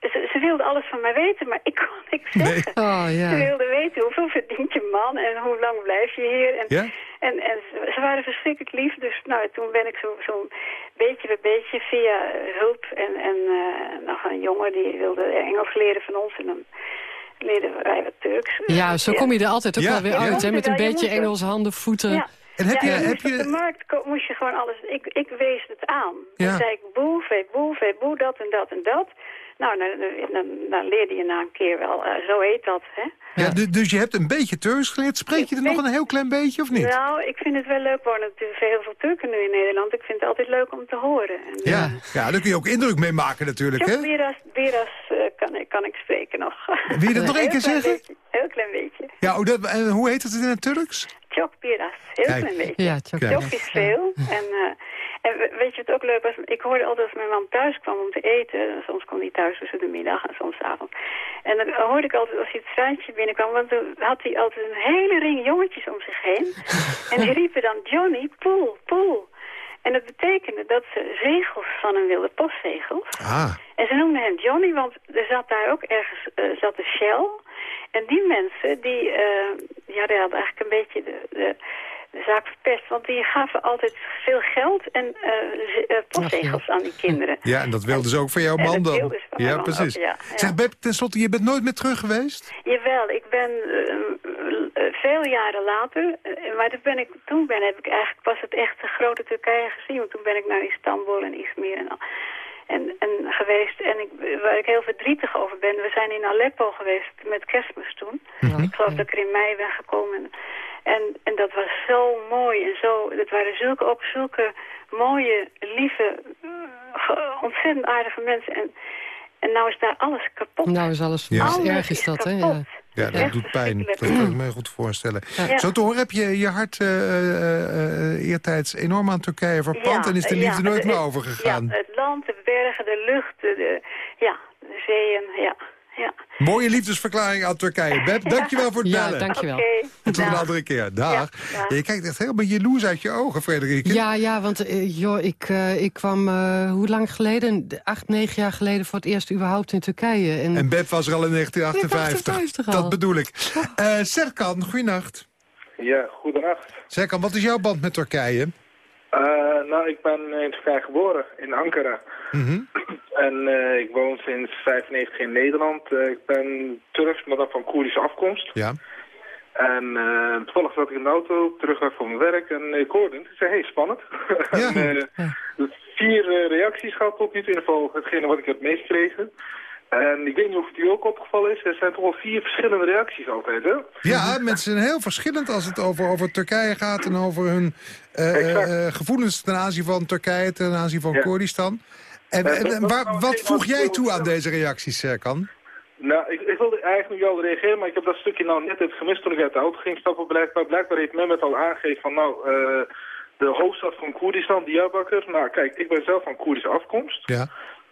ze, ze wilden alles van mij weten, maar ik kon niks zeggen. Oh, ja. Ze wilden weten hoeveel verdient je man en hoe lang blijf je hier. En, Ja? En, en ze, ze waren verschrikkelijk lief. Dus nou, toen ben ik zo'n zo beetje bij beetje via hulp en, en eh, nog een jongen die wilde Engels leren van ons. En dan leerden wij wat Turks. Ja, zo kom je er altijd ook Ja, wel weer ja. uit. Hè, met een Ja, je beetje Engels, handen, voeten. Ja. En heb ja, je... en Heb moest op de je markt ko- moest je gewoon alles... Ik, ik wees het aan. Ja. Dan zei ik boe, ve boe, ve boe, dat en dat en dat. Nou, dan, dan, dan leerde je na een keer wel. eh, zo heet dat, hè? ja, du- dus je hebt een beetje Turks geleerd. Spreek je er nog een heel klein beetje of niet? Nou, ik vind het wel leuk. Er wonen natuurlijk heel veel Turken nu in Nederland. Ik vind het altijd leuk om te horen. En, Ja, ja, daar kun je ook indruk mee maken natuurlijk, hè? biraz eh, kan, ik- kan ik spreken nog. Wil je dat nog één keer zeggen? beetje, Heel klein beetje. Ja, oh, dat, en hoe heet het in het Turks? Biraz. Heel Kijk. klein beetje. Ja. Çok is veel. En, eh, en we- weet je wat ook leuk was? Ik hoorde altijd als mijn man thuis kwam om te eten. Soms kwam hij thuis tussen de middag en soms 's avonds. En dan hoorde ik altijd als hij het straatje binnenkwam. Want toen had hij altijd een hele ring jongetjes om zich heen. en die riepen dan Johnny, poel, poel. En dat betekende dat ze zegels van hem wilden, postzegels. Ah, En ze noemden hem Johnny, want er zat daar ook ergens uh, zat de Shell. En die mensen, die, uh, ja, die hadden eigenlijk een beetje de, de, de zaak verpest. Want die gaven altijd veel geld en uh, postzegels aan die kinderen. Ja, en dat wilden ze ook van jouw man dan. van Ja, precies. ook, ja, ja. Zeg, Beb, tenslotte, je bent nooit meer terug geweest? Jawel, ik ben uh, veel jaren later, maar toen ben, ik, toen ben heb ik eigenlijk pas het echte grote Turkije gezien. Want toen ben ik naar Istanbul en Izmir en al. En, en geweest. En ik, waar ik heel verdrietig over ben. We zijn in Aleppo geweest met kerstmis toen. Ja. Ik geloof dat ik er in mei ben gekomen. En, en dat was zo mooi. En zo, dat waren zulke, ook zulke mooie, lieve, ontzettend aardige mensen. En, en nou is daar alles kapot. Nou is alles Ja. alles erg is dat, hè? Ja. Ja, dat Echt doet pijn. Dat kan ik me goed voorstellen. Ja. Zo te horen heb je je hart uh, uh, eertijds enorm aan Turkije verpand... Ja, en is de liefde ja, nooit meer overgegaan. Ja, het land, de bergen, de lucht, de, de- ja, de zeeën, ja. Ja. Mooie liefdesverklaring aan Turkije. Beb, dankjewel voor het Ja, bellen. dankjewel. Oké. Tot een andere keer. Dag. Ja, dag. Je kijkt echt helemaal jaloers uit je ogen, Frederike. Ja, ja, want eh, joh, ik, eh, ik kwam, eh, hoe lang geleden? Acht, negen jaar geleden voor het eerst überhaupt in Turkije. En, En Beb was er al in 1958. 1958 al. Dat bedoel ik. Uh, Serkan, goeienacht. Ja, goedenacht. Serkan, wat is jouw band met Turkije? Uh, nou, ik ben in Turkije geboren, in Ankara. Mm En uh, ik woon sinds 95 in Nederland. Uh, ik ben Turks, maar dan van Koerdische afkomst. Ja. En toevallig zat ik in de auto, terugweg van mijn werk en ik hoorde het. Ik zei, hey, spannend. Ja. en, vier reacties gehad tot nu toe, in ieder geval hetgene wat ik heb meegekregen. En ik weet niet of het u ook opgevallen is, er zijn toch wel vier verschillende reacties altijd, hè? Ja, mensen zijn heel verschillend als het over, over Turkije gaat... en over hun gevoelens ten aanzien van Turkije, ten aanzien van ja. Koerdistan. En, en, en waar, wat voeg jij toe aan deze reacties, Serkan? Nou, ik, ik wilde eigenlijk nu al reageren, maar ik heb dat stukje nou net even gemist toen ik uit de auto ging stappen. Blijkbaar, blijkbaar heeft Mehmet al aangegeven van nou, uh, de hoofdstad van Koerdistan, Diyarbakir. Nou kijk, ik ben zelf van Koerdische afkomst. Ja.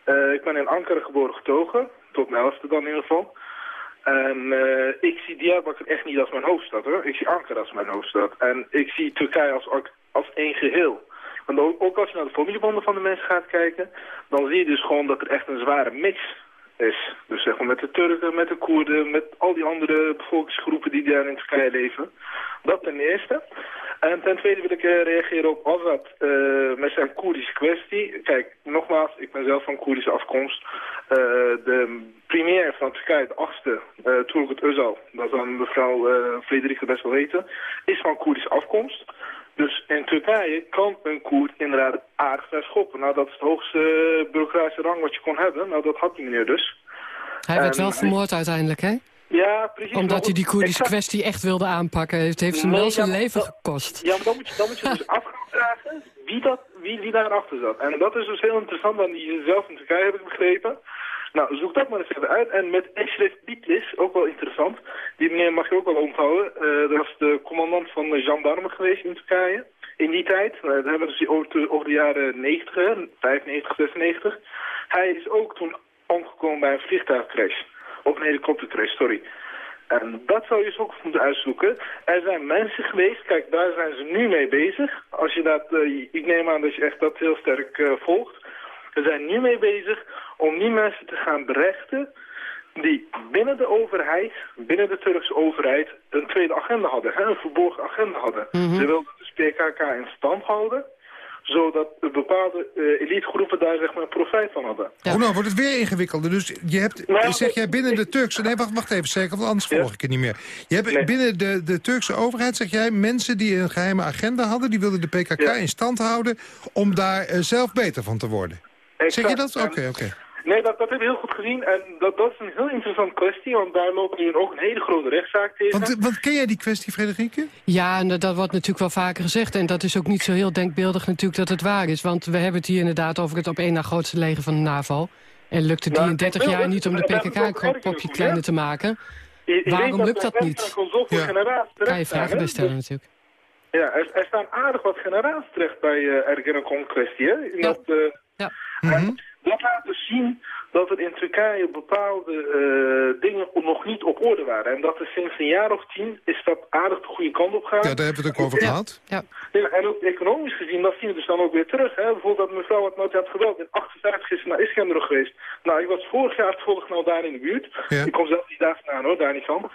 Uh, ik ben in Ankara geboren getogen, tot mijn elfde dan in ieder geval. En uh, ik zie Diyarbakir echt niet als mijn hoofdstad hoor. Ik zie Ankara als mijn hoofdstad. En ik zie Turkije als, als één geheel. Want ook, als je naar de familiebanden van de mensen gaat kijken, dan zie je dus gewoon dat er echt een zware mix is. Dus zeg maar met de Turken, met de Koerden, met al die andere bevolkingsgroepen die daar in Turkije leven. Dat ten eerste. En ten tweede wil ik eh, reageren op Azad eh, met zijn Koerdische kwestie. Kijk, nogmaals, ik ben zelf van Koerdische afkomst. Eh, de premier van Turkije, de achtste, uh, Turgut Özal, dat dan mevrouw uh, Frederike best wel weten, is van Koerdische afkomst. Dus in Turkije kan een Koerd inderdaad aardig schoppen. Nou, dat is de hoogste bureaucratische rang wat je kon hebben. Nou, dat had die meneer dus. Hij werd wel vermoord uiteindelijk, hè? Ja, precies. Omdat hij die Koerdische kwestie echt wilde aanpakken. Het heeft hem wel zijn leven gekost. Ja, maar dan moet je, dan moet je dus af gaan vragen wie, dat, wie, wie daarachter zat. En dat is dus heel interessant, want die zelf in Turkije heb ik begrepen. Nou, zoek dat maar eens even uit. En met Eşref Bitlis, ook wel interessant. Die meneer mag je ook wel onthouden. Uh, dat was de commandant van de gendarmen geweest in Turkije. In die tijd, uh, dat hebben we dus over over de jaren 90, 95, 96. Hij is ook toen omgekomen bij een vliegtuigcrash. Of een helikoptercrash, sorry. En dat zou je dus ook moeten uitzoeken. Er zijn mensen geweest, kijk, daar zijn ze nu mee bezig. Als je dat, uh, ik neem aan dat je echt dat heel sterk volgt. We zijn nu mee bezig om die mensen te gaan berechten die binnen de overheid, binnen de Turkse overheid, een tweede agenda hadden. Hè, een verborgen agenda hadden. Mhm. Ze wilden dus PKK in stand houden zodat bepaalde uh, elitegroepen daar zeg maar profijt van hadden. Ja. Oh, nou wordt het weer ingewikkelder. Dus je hebt, Nou, zeg jij binnen de Turkse... Nee, wacht, wacht even, zeker, want anders volg ik het niet meer. Je hebt Nee. binnen de, de Turkse overheid, zeg jij, mensen die een geheime agenda hadden... die wilden de PKK Ja. in stand houden om daar eh, zelf beter van te worden. Zeg je dat? Oké, oké. Nee, dat, dat heb ik heel goed gezien. En dat, dat is een heel interessante kwestie, want daar loopt nu ook een hele grote rechtszaak tegen. Want, eh, want ken jij die kwestie, Frederike? Ja, en dat, dat wordt natuurlijk wel vaker gezegd. En dat is ook niet zo heel denkbeeldig natuurlijk dat het waar is. Want we hebben het hier inderdaad over het op één na grootste leger van de NAVO. En lukt het in 30 ik wil- jaar niet om de PKK een kopje kleiner te maken? Je- je Waarom lukt dat niet? Ja. Kan je vragen hè? bij stellen Dus- natuurlijk. Ja, er, er staan aardig wat generaties terecht bij uh, Ergenekon-kwestie, Ja. dat, eh, Ja. En dat laat dus zien dat er in Turkije bepaalde eh, dingen nog niet op orde waren. En dat er sinds een jaar of tien is dat aardig de goede kant op gaan. Ja, daar hebben we het ook over gehad. Ja. Ja, en ook economisch gezien, dat zien we dus dan ook weer terug. Hè? Bijvoorbeeld dat mevrouw wat nooit had geweld. In 58 is ze naar Iskender geweest. Nou, ik was vorig jaar toevallig nou daar in de buurt. Ja. Ik kom zelf niet daar vandaan hoor, daar niet van.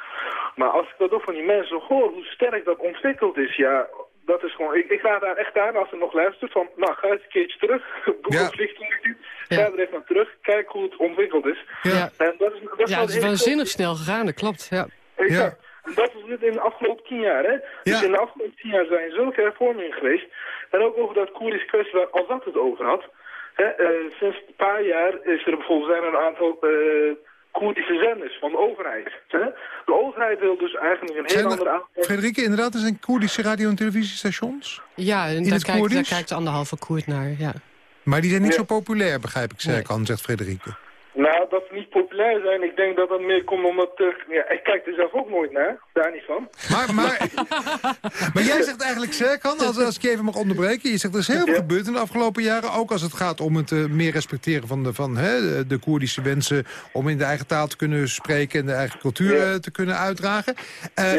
Maar als ik dat ook van die mensen hoor, hoe sterk dat ontwikkeld is, ja... Dat is gewoon, ik, ik raad daar echt aan als er nog luistert van, nou ga eens een keertje terug, boek Ja. een vliegtuigje, ga Ja. er even naar terug, kijk hoe het ontwikkeld is. Ja. En dat is, dat is Ja, wel het is waanzinnig snel gegaan, dat klopt. Ja. Exact. En Dat is het in de afgelopen tien jaar, hè? Dus Ja. in de afgelopen tien jaar zijn zulke hervormingen geweest. En ook over dat Koerdische kwestie waar Azad het over had. Hè, eh, sinds een paar jaar is er bijvoorbeeld zijn er een aantal eh Koerdische zenders van de overheid. Hè? De overheid wil dus eigenlijk een heel andere er, aanpak. Frederike, inderdaad, er zijn Koerdische radio- en televisiestations. Ja, en In daar kijkt, daar Koerdisch? kijkt anderhalve Koerd naar. Ja. Maar die zijn niet Ja. zo populair, begrijp ik, Nee. Serkan, zegt Frederike. Nou, dat ze niet populair zijn, ik denk dat dat meer komt omdat... eh, ja, ik kijk er zelf ook nooit naar, daar niet van. Maar, maar, maar jij zegt eigenlijk, Serkan, als, als ik je even mag onderbreken... je zegt er is heel veel Ja. gebeurd in de afgelopen jaren... ook als het gaat om het eh, meer respecteren van, de, van hè, de- Koerdische wensen... om in de eigen taal te kunnen spreken en de eigen cultuur Ja. eh, te kunnen uitdragen.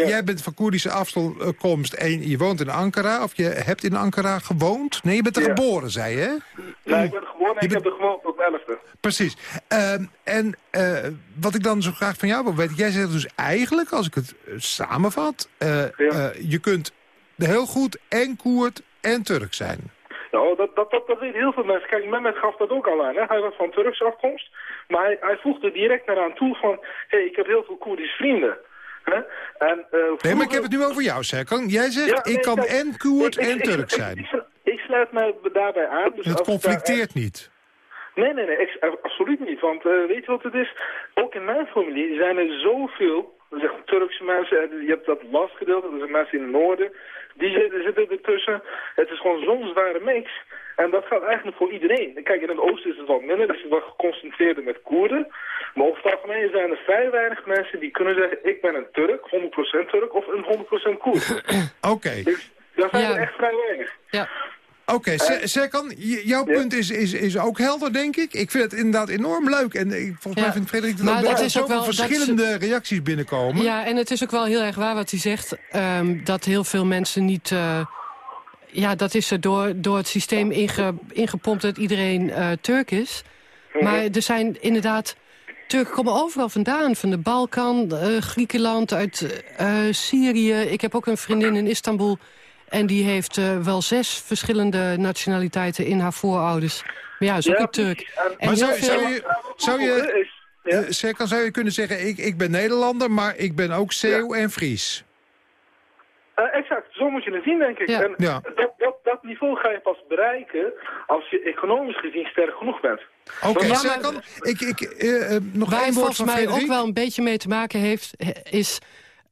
Jij bent van Koerdische afkomst en je woont in Ankara... of je hebt in Ankara gewoond. Nee, je bent er geboren, zei je, hè? Nou, ik ben gewoon en ik bent- heb er gewoon tot de elfde. Precies. En eh, wat ik dan zo graag van jou wil weten... jij zegt dus eigenlijk, als ik het eh, samenvat... eh, eh, je kunt heel goed en Koerd en Turk zijn. Nou, dat, dat, dat, dat weten heel veel mensen. Kijk, Mehmet gaf dat ook al aan. Hè? Hij was van Turkse afkomst. Maar hij, hij voegde direct eraan toe van... hé, hey, ik heb heel veel Koerdische vrienden. Hè? En, eh, Nee, maar ik heb het nu over jou, Serkan. Jij zegt, Ja, nee, ik kan kijk, en Koerd en ik- Turk ik- zijn. Ik, ik sluit mij daarbij aan. Dus Het daar- conflicteert niet. Nee, nee, nee, eh, absoluut niet. Want eh, weet je wat het is? Ook in mijn familie zijn er zoveel zeg, Turkse mensen. en Je hebt dat lastgedeelte, dat zijn mensen in het noorden. Die zitten, zitten ertussen. Het is gewoon zo'n zware mix. En dat gaat eigenlijk voor iedereen. Kijk, in het oosten is het wat minder. Dus het is wat geconcentreerder met Koerden. Maar over het algemeen zijn er vrij weinig mensen die kunnen zeggen... ik ben een Turk, 100% Turk of een 100% Koerd. Oké. dus dat zijn Ja. er echt vrij weinig. Ja. Oké, Se- Serkan, j- jouw Ja. punt is, is, is ook helder, denk ik. Ik vind het inderdaad enorm leuk. En ik, volgens mij vindt Frederik het Maar ook dat dat er is ook zoveel wel- dat is- verschillende reacties binnenkomen. Ja, en het is ook wel heel erg waar wat hij zegt. ehm, dat heel veel mensen niet, eh, ja, dat is er door, door het systeem inge, ingepompt dat iedereen uh, Turk is. Maar er zijn inderdaad... Turken komen overal vandaan. Van de Balkan, uh, Griekenland, uit uh, Syrië. Ik heb ook een vriendin in Istanbul. En die heeft wel zes verschillende nationaliteiten in haar voorouders. Maar ja, is ook een Turk. En maar zou, zou, je... Zou je ja. zou je kunnen zeggen, ik, ik ben Nederlander, maar ik ben ook Zeeuw en Fries. Uh, exact, zo moet je het zien, denk ik. Ja. En ja. dat, dat, dat, niveau ga je pas bereiken als je economisch gezien sterk genoeg bent. Oké, okay, ja, ik, ik, uh, nog Waar één volgens mij Frederik. ook wel een beetje mee te maken heeft... is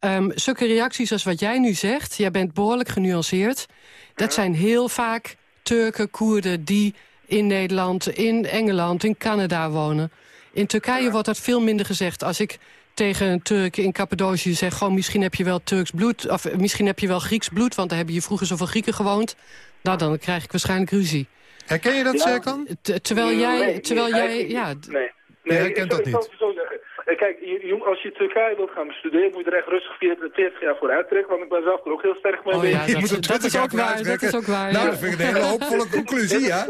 um, zulke reacties als wat jij nu zegt. Jij bent behoorlijk genuanceerd. Dat zijn heel vaak Turken, Koerden die in Nederland, in Engeland, in Canada wonen. In Turkije wordt dat veel minder gezegd. Als ik tegen een Turk in Cappadocië zeg... gewoon misschien heb je wel Turks bloed, of misschien heb je wel Grieks bloed... want daar hebben je vroeger zoveel Grieken gewoond. Nou, dan krijg ik waarschijnlijk ruzie. Herken je dat, ja. Serkan? Terwijl jij... Nee, terwijl nee, jij ja, nee, nee, herkent dat niet. Kijk, als je Turkije wilt gaan bestuderen... moet je er echt rustig 40 jaar voor uittrekken. Want ik ben zelf er ook heel sterk mee oh, bezig. Ja, je dat, moet er 20 jaar voor uittrekken. Dat is ook waar. Nou, dat vind ik een hele hoopvolle conclusie, ja.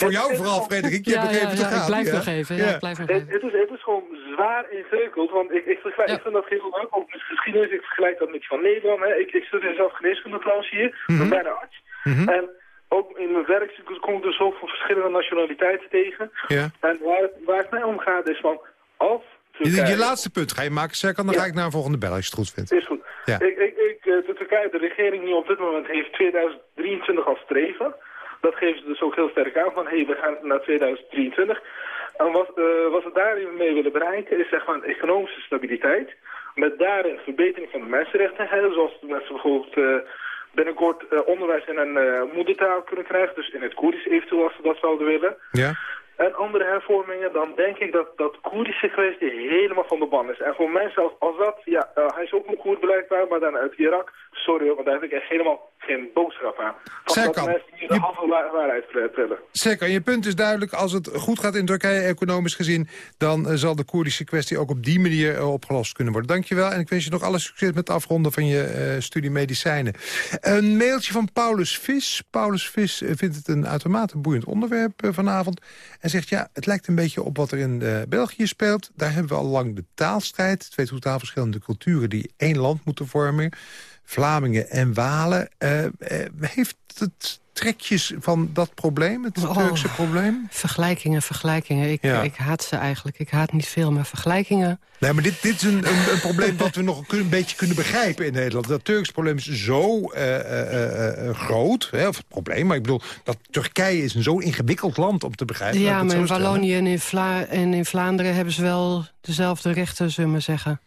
voor jou vooral, Frederik. Je ja, hebt nog even te gaan. Ik blijf nog even. Ja. blijf nog even. Het, is, het is gewoon zwaar ingewikkeld. Want ik, ik, vergelijk, ik vind dat heel leuk. Ook met geschiedenis. Ik vergelijk dat met van Nederland. Hè. Ik, ik studeer zelf geneeskunde trouwens hier. Ik ben bijna arts. Mhm. En ook in mijn werk kom ik dus ook van verschillende nationaliteiten tegen. Ja. En waar, waar het mij om gaat is van... Als je, je, laatste punt ga je maken, Serkan. Dan ja. ga ik naar een volgende bel, als je het goed vindt. Is goed. Ja. Ik, ik, ik, de Turkije, de regering die op dit moment heeft 2023 als streven. Dat geeft ze dus ook heel sterk aan van, hé, hey, we gaan naar 2023. En wat, uh, wat we daarin mee willen bereiken is zeg maar een economische stabiliteit. Met daarin verbetering van de mensenrechten. Hè, zoals mensen bijvoorbeeld uh, binnenkort uh, onderwijs in een moedertaal kunnen krijgen. Dus in het Koerdisch eventueel als ze dat zouden willen. Ja en andere hervormingen, dan denk ik dat dat Koerdische kwestie helemaal van de ban is. En voor als, als dat, ja, uh, hij is ook een Koerd blijkbaar, maar dan uit Irak, sorry hoor, maar daar heb ik echt helemaal geen boodschap aan. Als Serkan, dat mensen hier de halve waarheid vertellen. Serkan, je punt is duidelijk, als het goed gaat in Turkije economisch gezien, dan uh, zal de Koerdische kwestie ook op die manier uh, opgelost kunnen worden. Dankjewel en ik wens je nog alle succes met het afronden van je studie medicijnen. Een mailtje van Paulus Vis. Paulus Vis vindt het een uitermate boeiend onderwerp vanavond. En zegt, ja, het lijkt een beetje op wat er in België speelt. Daar hebben we al lang de taalstrijd. Twee totaal verschillende culturen die één land moeten vormen. Vlamingen en Walen. Uh, uh, heeft het trekjes van dat probleem, het oh, Turkse probleem? Vergelijkingen, vergelijkingen. Ik, ja. ik haat ze eigenlijk. Ik haat niet veel, maar vergelijkingen... Nee, maar dit, dit is een, een, een probleem wat we nog een beetje kunnen begrijpen in Nederland. Dat Turks probleem is zo uh, uh, uh, groot, hè, of het probleem, maar ik bedoel... dat Turkije is een zo ingewikkeld land om te begrijpen. Ja, maar in Wallonië en in, Vla en in Vlaanderen hebben ze wel dezelfde rechten, zullen we zeggen.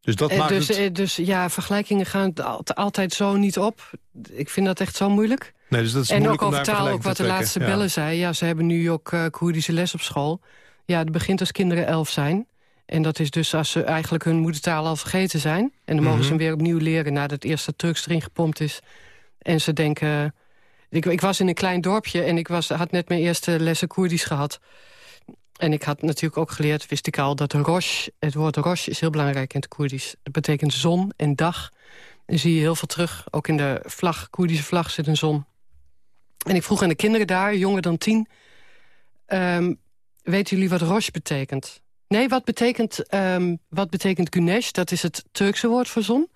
Dus, dat maakt dus, het... dus ja, vergelijkingen gaan altijd zo niet op. Ik vind dat echt zo moeilijk. Nee, dus dat is en ook over taal, ook wat de laatste ja. bellen zei. Ja, ze hebben nu ook uh, Koerdische les op school. Ja, het begint als kinderen elf zijn. En dat is dus als ze eigenlijk hun moedertaal al vergeten zijn. En dan mogen Mhm. ze hem weer opnieuw leren nadat eerst de Turks erin gepompt is. En ze denken... Ik, ik was in een klein dorpje en ik was, had net mijn eerste lessen Koerdisch gehad. En ik had natuurlijk ook geleerd, wist ik al, dat rosh... het woord rosh is heel belangrijk in het Koerdisch. Dat betekent zon en dag. En zie je heel veel terug. Ook in de vlag, Koerdische vlag zit een zon. En ik vroeg aan de kinderen daar, jonger dan tien... Um, weten jullie wat rosh betekent? Nee, wat betekent, um, wat betekent Güneş? Dat is het Turkse woord voor zon.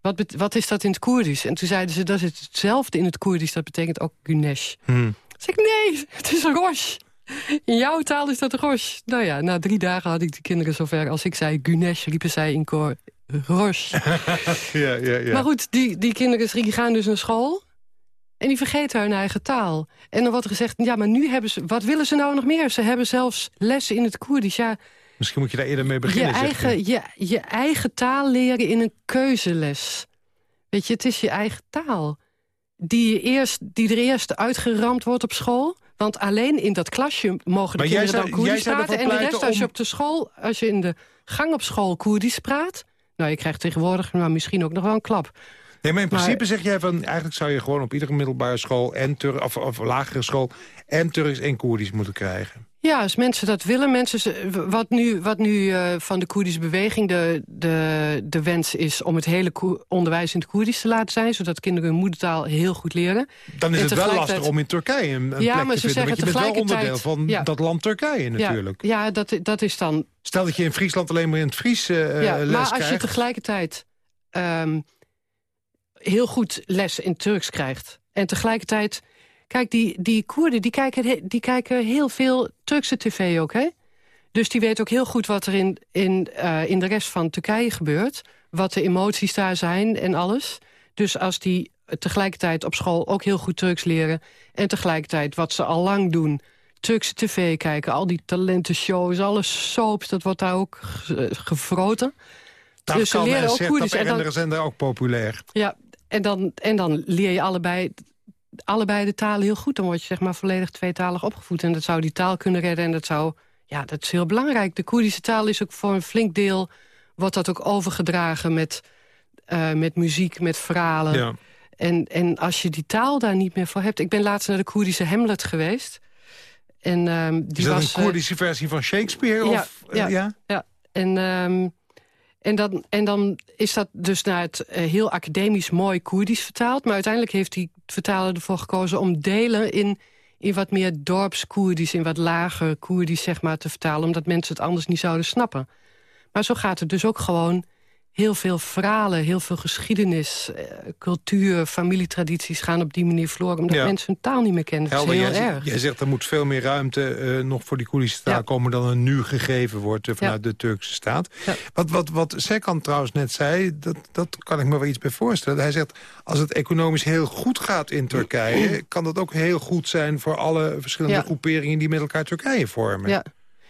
Wat, wat is dat in het Koerdisch? En toen zeiden ze, dat is hetzelfde in het Koerdisch. Dat betekent ook Güneş. Hmm. Zeg ik, nee, het is rosh. In jouw taal is dat rosh. Nou ja, na drie dagen had ik de kinderen zover. Als ik zei Güneş, riepen zij in koor rosh. ja, ja, ja. Maar goed, die, die kinderen die gaan dus naar school... en die vergeten hun eigen taal. En dan wordt er gezegd, ja, maar nu hebben ze... wat willen ze nou nog meer? Ze hebben zelfs lessen in het Koerdisch. Ja, Misschien moet je daar eerder mee beginnen. je, eigen, je. Je, je eigen taal leren in een keuzeles. Weet je, het is je eigen taal. Die, je eerst, die er eerst uitgeramd wordt op school... Want alleen in dat klasje mogen de Maar kinderen zou- dan Koerdisch praten. En de rest, als je op de school, als je in de gang op school Koerdisch praat... Nou, je krijgt tegenwoordig maar misschien ook nog wel een klap. Nee, maar in Maar- principe zeg jij van... eigenlijk zou je gewoon op iedere middelbare school... en Tur of, of lagere school en Turks en Koerdisch moeten krijgen. Ja, als mensen dat willen. Mensen, wat nu, wat nu eh, van de Koerdische beweging de, de, de wens is... om het hele onderwijs in het Koerdisch te laten zijn... zodat kinderen hun moedertaal heel goed leren. Dan is En het wel lastig om in Turkije een, een Ja, plek maar te ze vinden. Want je zeggen bent wel onderdeel van ja. dat land Turkije natuurlijk. Ja, ja dat, dat is dan... Stel dat je in Friesland alleen maar in het Fries eh, ja, les maar als je tegelijkertijd ehm, heel goed les in Turks krijgt... en tegelijkertijd... Kijk, die, die Koerden die kijken, die kijken heel veel Turkse tv ook, hè? Dus die weten ook heel goed wat er in, in, eh, in de rest van Turkije gebeurt. Wat de emoties daar zijn en alles. Dus als die tegelijkertijd op school ook heel goed Turks leren... en tegelijkertijd wat ze al lang doen... Turkse tv kijken, al die talentenshows, alle soaps... dat wordt daar ook ge- gevroten. Dat dus ze leren en ook Koerdisch. dat En dan, zender ook populair. ja, en dan, en dan leer je allebei, allebei de talen heel goed. Dan word je zeg maar volledig tweetalig opgevoed. En dat zou die taal kunnen redden. En dat zou, ja, dat is heel belangrijk. De Koerdische taal is ook voor een flink deel, wordt dat ook overgedragen met, eh, met muziek, met verhalen. Ja. En, en als je die taal daar niet meer voor hebt... Ik ben laatst naar de Koerdische Hamlet geweest. En, ehm, die Is dat was, een eh, Koerdische versie van Shakespeare? ja, of, eh, ja, ja? ja. En, ehm, en, dan, en dan is dat dus naar het heel academisch mooi Koerdisch vertaald. Maar uiteindelijk heeft die vertaler ervoor gekozen om delen in, in wat meer dorpskoerdisch... in wat lager Koerdisch zeg maar, te vertalen... omdat mensen het anders niet zouden snappen. Maar zo gaat het dus ook gewoon heel veel verhalen, heel veel geschiedenis... eh, cultuur, familietradities gaan op die manier verloren... omdat Ja. mensen hun taal niet meer kennen. Dat Helder, is jij, heel zegt- erg. jij zegt er moet veel meer ruimte eh, nog voor die Koerdische taal Ja. komen... dan er nu gegeven wordt eh, vanuit de Turkse staat. Ja. Wat, wat, wat Serkan trouwens net zei, dat, dat kan ik me wel iets bij voorstellen. Hij zegt, als het economisch heel goed gaat in Turkije... kan dat ook heel goed zijn voor alle verschillende groeperingen... die met elkaar Turkije vormen. Ja.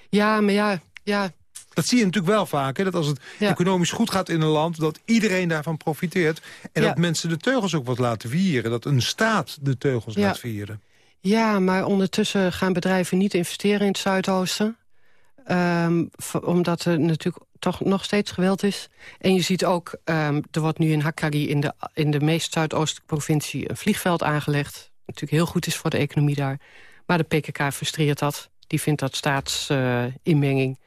ja, maar ja, ja, Dat zie je natuurlijk wel vaak, hè, dat als het Ja. economisch goed gaat in een land... dat iedereen daarvan profiteert. En Ja. dat mensen de teugels ook wat laten vieren. Dat een staat de teugels Ja. laat vieren. Ja, maar ondertussen gaan bedrijven niet investeren in het Zuidoosten. Ehm, omdat er natuurlijk toch nog steeds geweld is. En je ziet ook, ehm, er wordt nu in Hakkari... In de, in de meest zuidoostelijke provincie een vliegveld aangelegd. Natuurlijk heel goed is voor de economie daar. Maar de PKK frustreert dat. Die vindt dat staatsinmenging.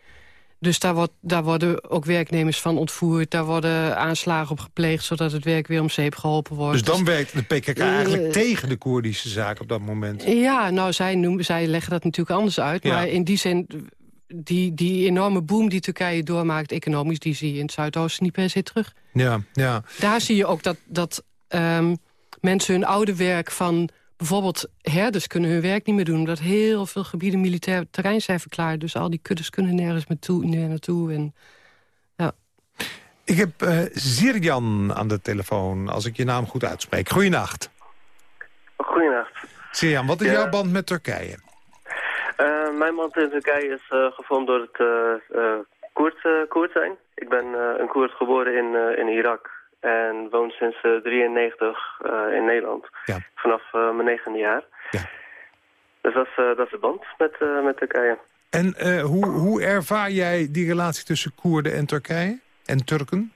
Dus daar, wordt, daar worden ook werknemers van ontvoerd. Daar worden aanslagen op gepleegd... zodat het werk weer om zeep geholpen wordt. Dus dan werkt de PKK eigenlijk Eh, tegen de Koerdische zaak op dat moment. Ja, nou, zij, noemen, zij leggen dat natuurlijk anders uit. Ja. Maar in die zin, die, die enorme boom die Turkije doormaakt economisch... die zie je in het Zuidoosten niet per se terug. Ja, ja. Daar zie je ook dat, dat ehm, mensen hun oude werk van... bijvoorbeeld herders kunnen hun werk niet meer doen... omdat heel veel gebieden militair terrein zijn verklaard. Dus al die kuddes kunnen nergens meer, toe, meer naartoe. En, ja. Ik heb eh Zirjan aan de telefoon, als ik je naam goed uitspreek. Goeienacht. Goedenacht. Zirjan, wat is Ja. jouw band met Turkije? Eh, mijn band in Turkije is eh, gevormd door het eh eh, Koerd, Koerd zijn. Ik ben eh, een Koerd geboren in, eh, in Irak en woon sinds 1993 in Nederland. Ja. Vanaf eh, mijn negende jaar. Ja. Dus dat is, eh, dat is de band met, eh, met Turkije. En eh, hoe, hoe ervaar jij die relatie tussen Koerden en Turkije? En Turken?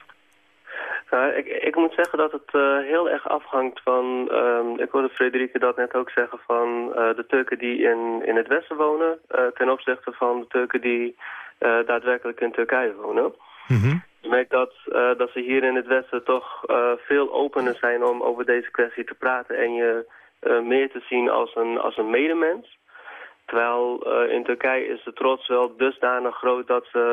Ik, ik moet zeggen dat het eh, heel erg afhangt van... ehm, ik hoorde Frederike dat net ook zeggen van eh, de Turken die in, in het westen wonen... eh, ten opzichte van de Turken die eh, daadwerkelijk in Turkije wonen. Mhm. Je merkt dat, eh, dat ze hier in het westen toch eh, veel opener zijn om over deze kwestie te praten... en je eh, meer te zien als een, als een medemens. Terwijl in Turkije is de trots wel dusdanig groot dat ze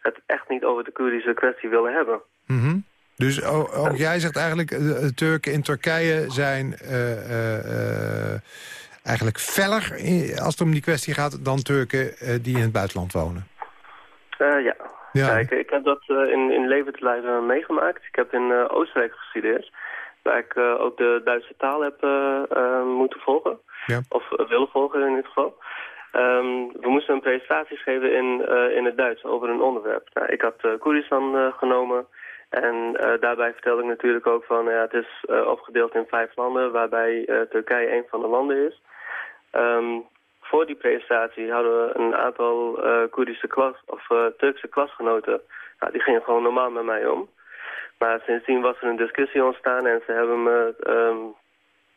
het echt niet over de Koerdische kwestie willen hebben. Mhm. Dus o- ook jij zegt eigenlijk, de Turken in Turkije zijn eigenlijk feller als het om die kwestie gaat dan Turken die in het buitenland wonen. Ja. Ja. Ja, ik, heb dat eh, in, in levend lijven meegemaakt. Ik heb in eh, Oostenrijk gestudeerd, waar ik eh, ook de Duitse taal heb moeten volgen. Ja. Of willen volgen in dit geval. Ehm, we moesten een presentatie geven in, in het Duits over een onderwerp. Nou, ik had uh, Koerdistan genomen en daarbij vertelde ik natuurlijk ook van... ja, het is opgedeeld in vijf landen, waarbij Turkije een van de landen is. Ehm, voor die presentatie hadden we een aantal eh Koerdische klas, of eh, Turkse klasgenoten. Nou, die gingen gewoon normaal met mij om. Maar sindsdien was er een discussie ontstaan en ze hebben me ehm,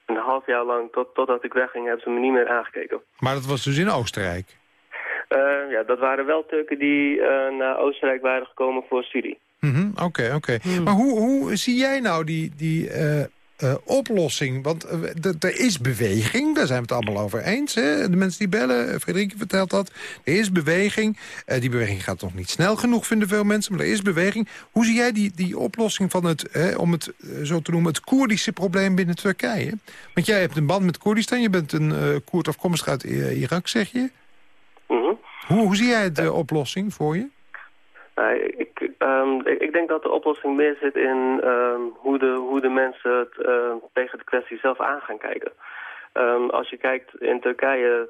een half jaar lang, tot, totdat ik wegging, hebben ze me niet meer aangekeken. Maar dat was dus in Oostenrijk. Uh, ja, dat waren wel Turken die naar Oostenrijk waren gekomen voor studie. Mhm, oké, oké. Hmm. Maar hoe, hoe zie jij nou die, die uh, oplossing? Want uh, er is beweging, daar zijn we het allemaal over eens. Hè? De mensen die bellen, uh, Frederike vertelt dat. Er is beweging. die beweging gaat nog niet snel genoeg, vinden veel mensen. Maar er is beweging. Hoe zie jij die, die oplossing van het, om het zo te noemen... het Koerdische probleem binnen Turkije? Want jij hebt een band met Koerdistan. Je bent een Koerd afkomstig uit Irak, zeg je. -huh. hoe, hoe zie jij de oplossing voor je? ik, um, ik, denk dat de oplossing meer zit in um, hoe, de, hoe de mensen het, uh, tegen de kwestie zelf aan gaan kijken. Als je kijkt in Turkije,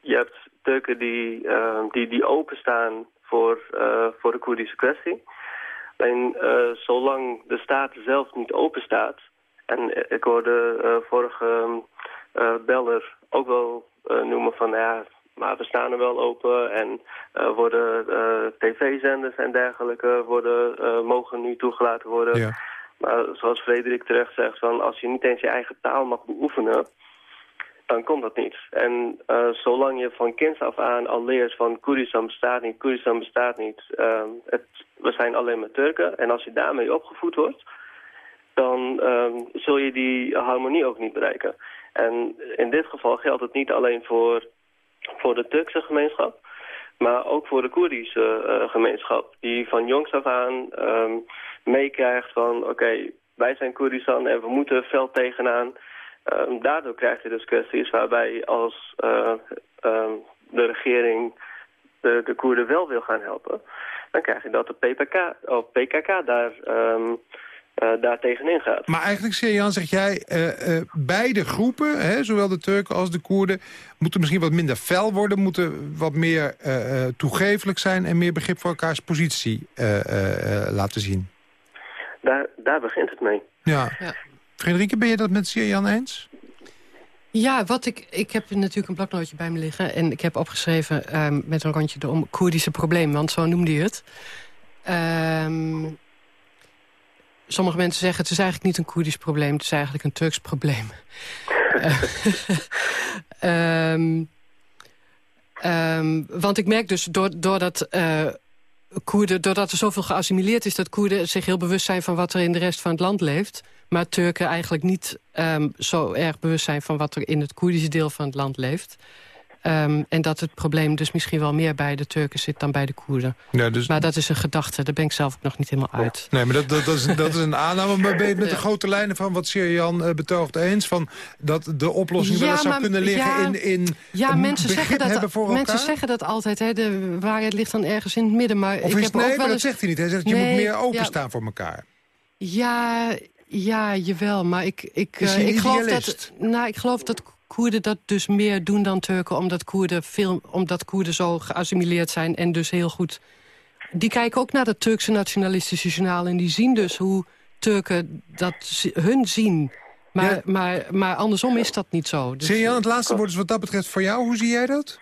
je hebt Turken die, die, die openstaan voor, uh, voor de Koerdische kwestie. Alleen uh, zolang de staat zelf niet open staat, en ik hoorde vorige beller ook wel noemen van ja, maar we staan er wel open en uh, worden uh, tv-zenders en dergelijke worden, uh, mogen nu toegelaten worden. Ja. Maar zoals Frederik terecht zegt, van als je niet eens je eigen taal mag beoefenen, dan komt dat niet. En zolang je van kinds af aan al leert van Koerdistan bestaat niet, Koerdistan bestaat niet, het, we zijn alleen maar Turken. En als je daarmee opgevoed wordt, dan zul je die harmonie ook niet bereiken. En in dit geval geldt het niet alleen voor voor de Turkse gemeenschap, maar ook voor de Koerdische uh, gemeenschap. Die van jongs af aan um, meekrijgt van oké, wij zijn Koerdistan en we moeten fel tegenaan. Um, daardoor krijg je dus kwesties waarbij als uh, um, de regering de, de Koerden wel wil gaan helpen, dan krijg je dat de PPK, of PKK daar daar tegenin gaat. Maar eigenlijk, Serjan, zeg jij, uh, uh, beide groepen, hè, zowel de Turken als de Koerden... moeten misschien wat minder fel worden, moeten wat meer toegevelijk zijn... en meer begrip voor elkaars positie laten zien. Daar, daar begint het mee. Ja. ja. Frederike, ben je dat met Serjan eens? Ja, wat ik, ik heb natuurlijk een bloknootje bij me liggen... en ik heb opgeschreven um, met een rondje de Koerdische probleem, want zo noemde je het... Um, sommige mensen zeggen... het is eigenlijk niet een Koerdisch probleem, het is eigenlijk een Turks probleem. um, um, want ik merk dus, doordat... Uh, Koerden, doordat er zoveel geassimileerd is... dat Koerden zich heel bewust zijn van wat er in de rest van het land leeft... maar Turken eigenlijk niet um, zo erg bewust zijn... van wat er in het Koerdische deel van het land leeft... Um, en dat het probleem dus misschien wel meer bij de Turken zit dan bij de Koerden. Ja, dus... Maar dat is een gedachte, daar ben ik zelf ook nog niet helemaal uit. Nee, maar dat, dat, dat, is, dat is een aanname. Maar ben je met de grote lijnen van wat Sirjan uh, betoogt eens? Van dat de oplossing ja, wel eens zou kunnen liggen ja, in, in ja, mensen zeggen dat, Mensen zeggen dat altijd, hè, de waarheid ligt dan ergens in het midden. Maar of ik heb nee, ook wel dat zegt hij niet. Hij zegt dat je moet meer openstaan voor elkaar. Ja, ja, jawel. Maar ik, ik, uh, ik, geloof dat, nou, ik geloof dat Koerden dat dus meer doen dan Turken... omdat Koerden, veel, omdat Koerden zo geassimileerd zijn en dus heel goed... Die kijken ook naar het Turkse nationalistische journaal... en die zien dus hoe Turken dat hun zien... Maar, maar, maar andersom is dat niet zo. Dus... Jan, het laatste woord is wat dat betreft voor jou. Hoe zie jij dat?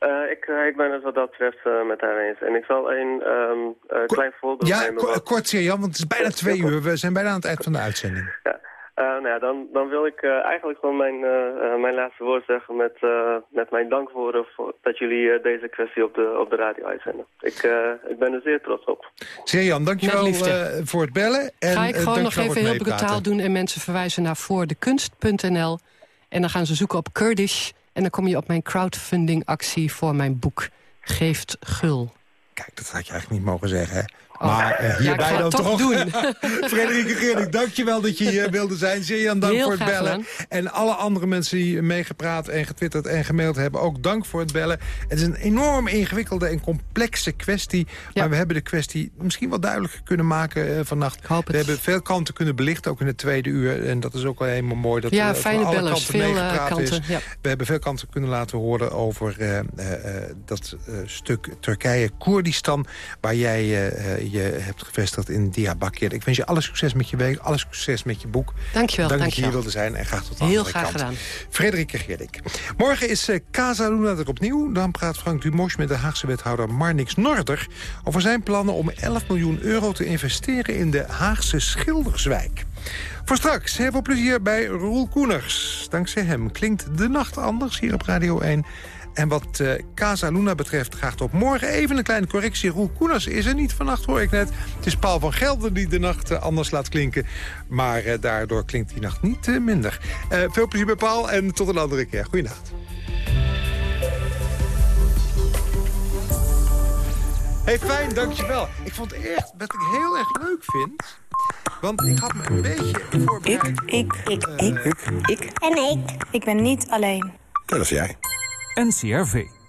Uh, ik, uh, ik ben het wat dat betreft uh, met haar eens. En ik zal een um, klein voorbeeld ja, nemen. Ja, kort Jan, want het is bijna twee uur. We zijn bijna aan het eind van de uitzending. Ja. Uh, nou ja, dan, dan wil ik uh, eigenlijk gewoon mijn, uh, mijn laatste woord zeggen met, met mijn dankwoorden voor dat jullie deze kwestie op de, op de radio uitzenden. Ik, ik ben er zeer trots op. Jan, dankjewel voor het bellen. En, Ga ik gewoon nog even heel brutaal doen en mensen verwijzen naar voordekunst.nl. En dan gaan ze zoeken op Kurdish en dan kom je op mijn crowdfunding actie voor mijn boek Geeft Gul. Kijk, dat had je eigenlijk niet mogen zeggen, hè? Maar uh, hierbij dan toch. doen. Frederike Geerling, dankjewel dat je hier wilde zijn. Zeer dank voor het bellen. En alle andere mensen die meegepraat en getwitterd en gemaild hebben... ook dank voor het bellen. Het is een enorm ingewikkelde en complexe kwestie. Maar we hebben de kwestie misschien wel duidelijker kunnen maken uh, vannacht. We hebben veel kanten kunnen belichten, ook in het tweede uur. En dat is ook wel helemaal mooi. Dat ja, er fijne alle bellers, kanten veel uh, kanten. Is. Ja. We hebben veel kanten kunnen laten horen over dat stuk Turkije-Koerdistan... waar jij je hebt gevestigd in Diyarbakir. Ik wens je alle succes met je week, alle succes met je boek. Dankjewel. Dank dat je hier wilde zijn en graag tot de Heel andere graag kant. gedaan. Frederik Geerlik. Morgen is uh, Casa Luna er opnieuw. Dan praat Frank Dumos met de Haagse wethouder Marnix Norder... over zijn plannen om 11 miljoen euro te investeren in de Haagse Schilderswijk. Voor straks, heel veel plezier bij Roel Koeners. Dankzij hem klinkt de nacht anders hier op Radio 1... En wat uh, Casa Luna betreft gaat op morgen even een kleine correctie. Roel Koeners is er niet vannacht, hoor ik net. Het is Paul van Gelder die de nacht uh, anders laat klinken. Maar uh, daardoor klinkt die nacht niet minder. veel plezier bij Paul en tot een andere keer. Goeienacht. Hey, fijn, dankjewel. Ik vond echt, wat ik heel erg leuk vind... Want ik had me een beetje voorbereid... Ik, ik, ik, ik, ik, ik. En ik. Ik ben niet alleen. Dat is jij. NCRV.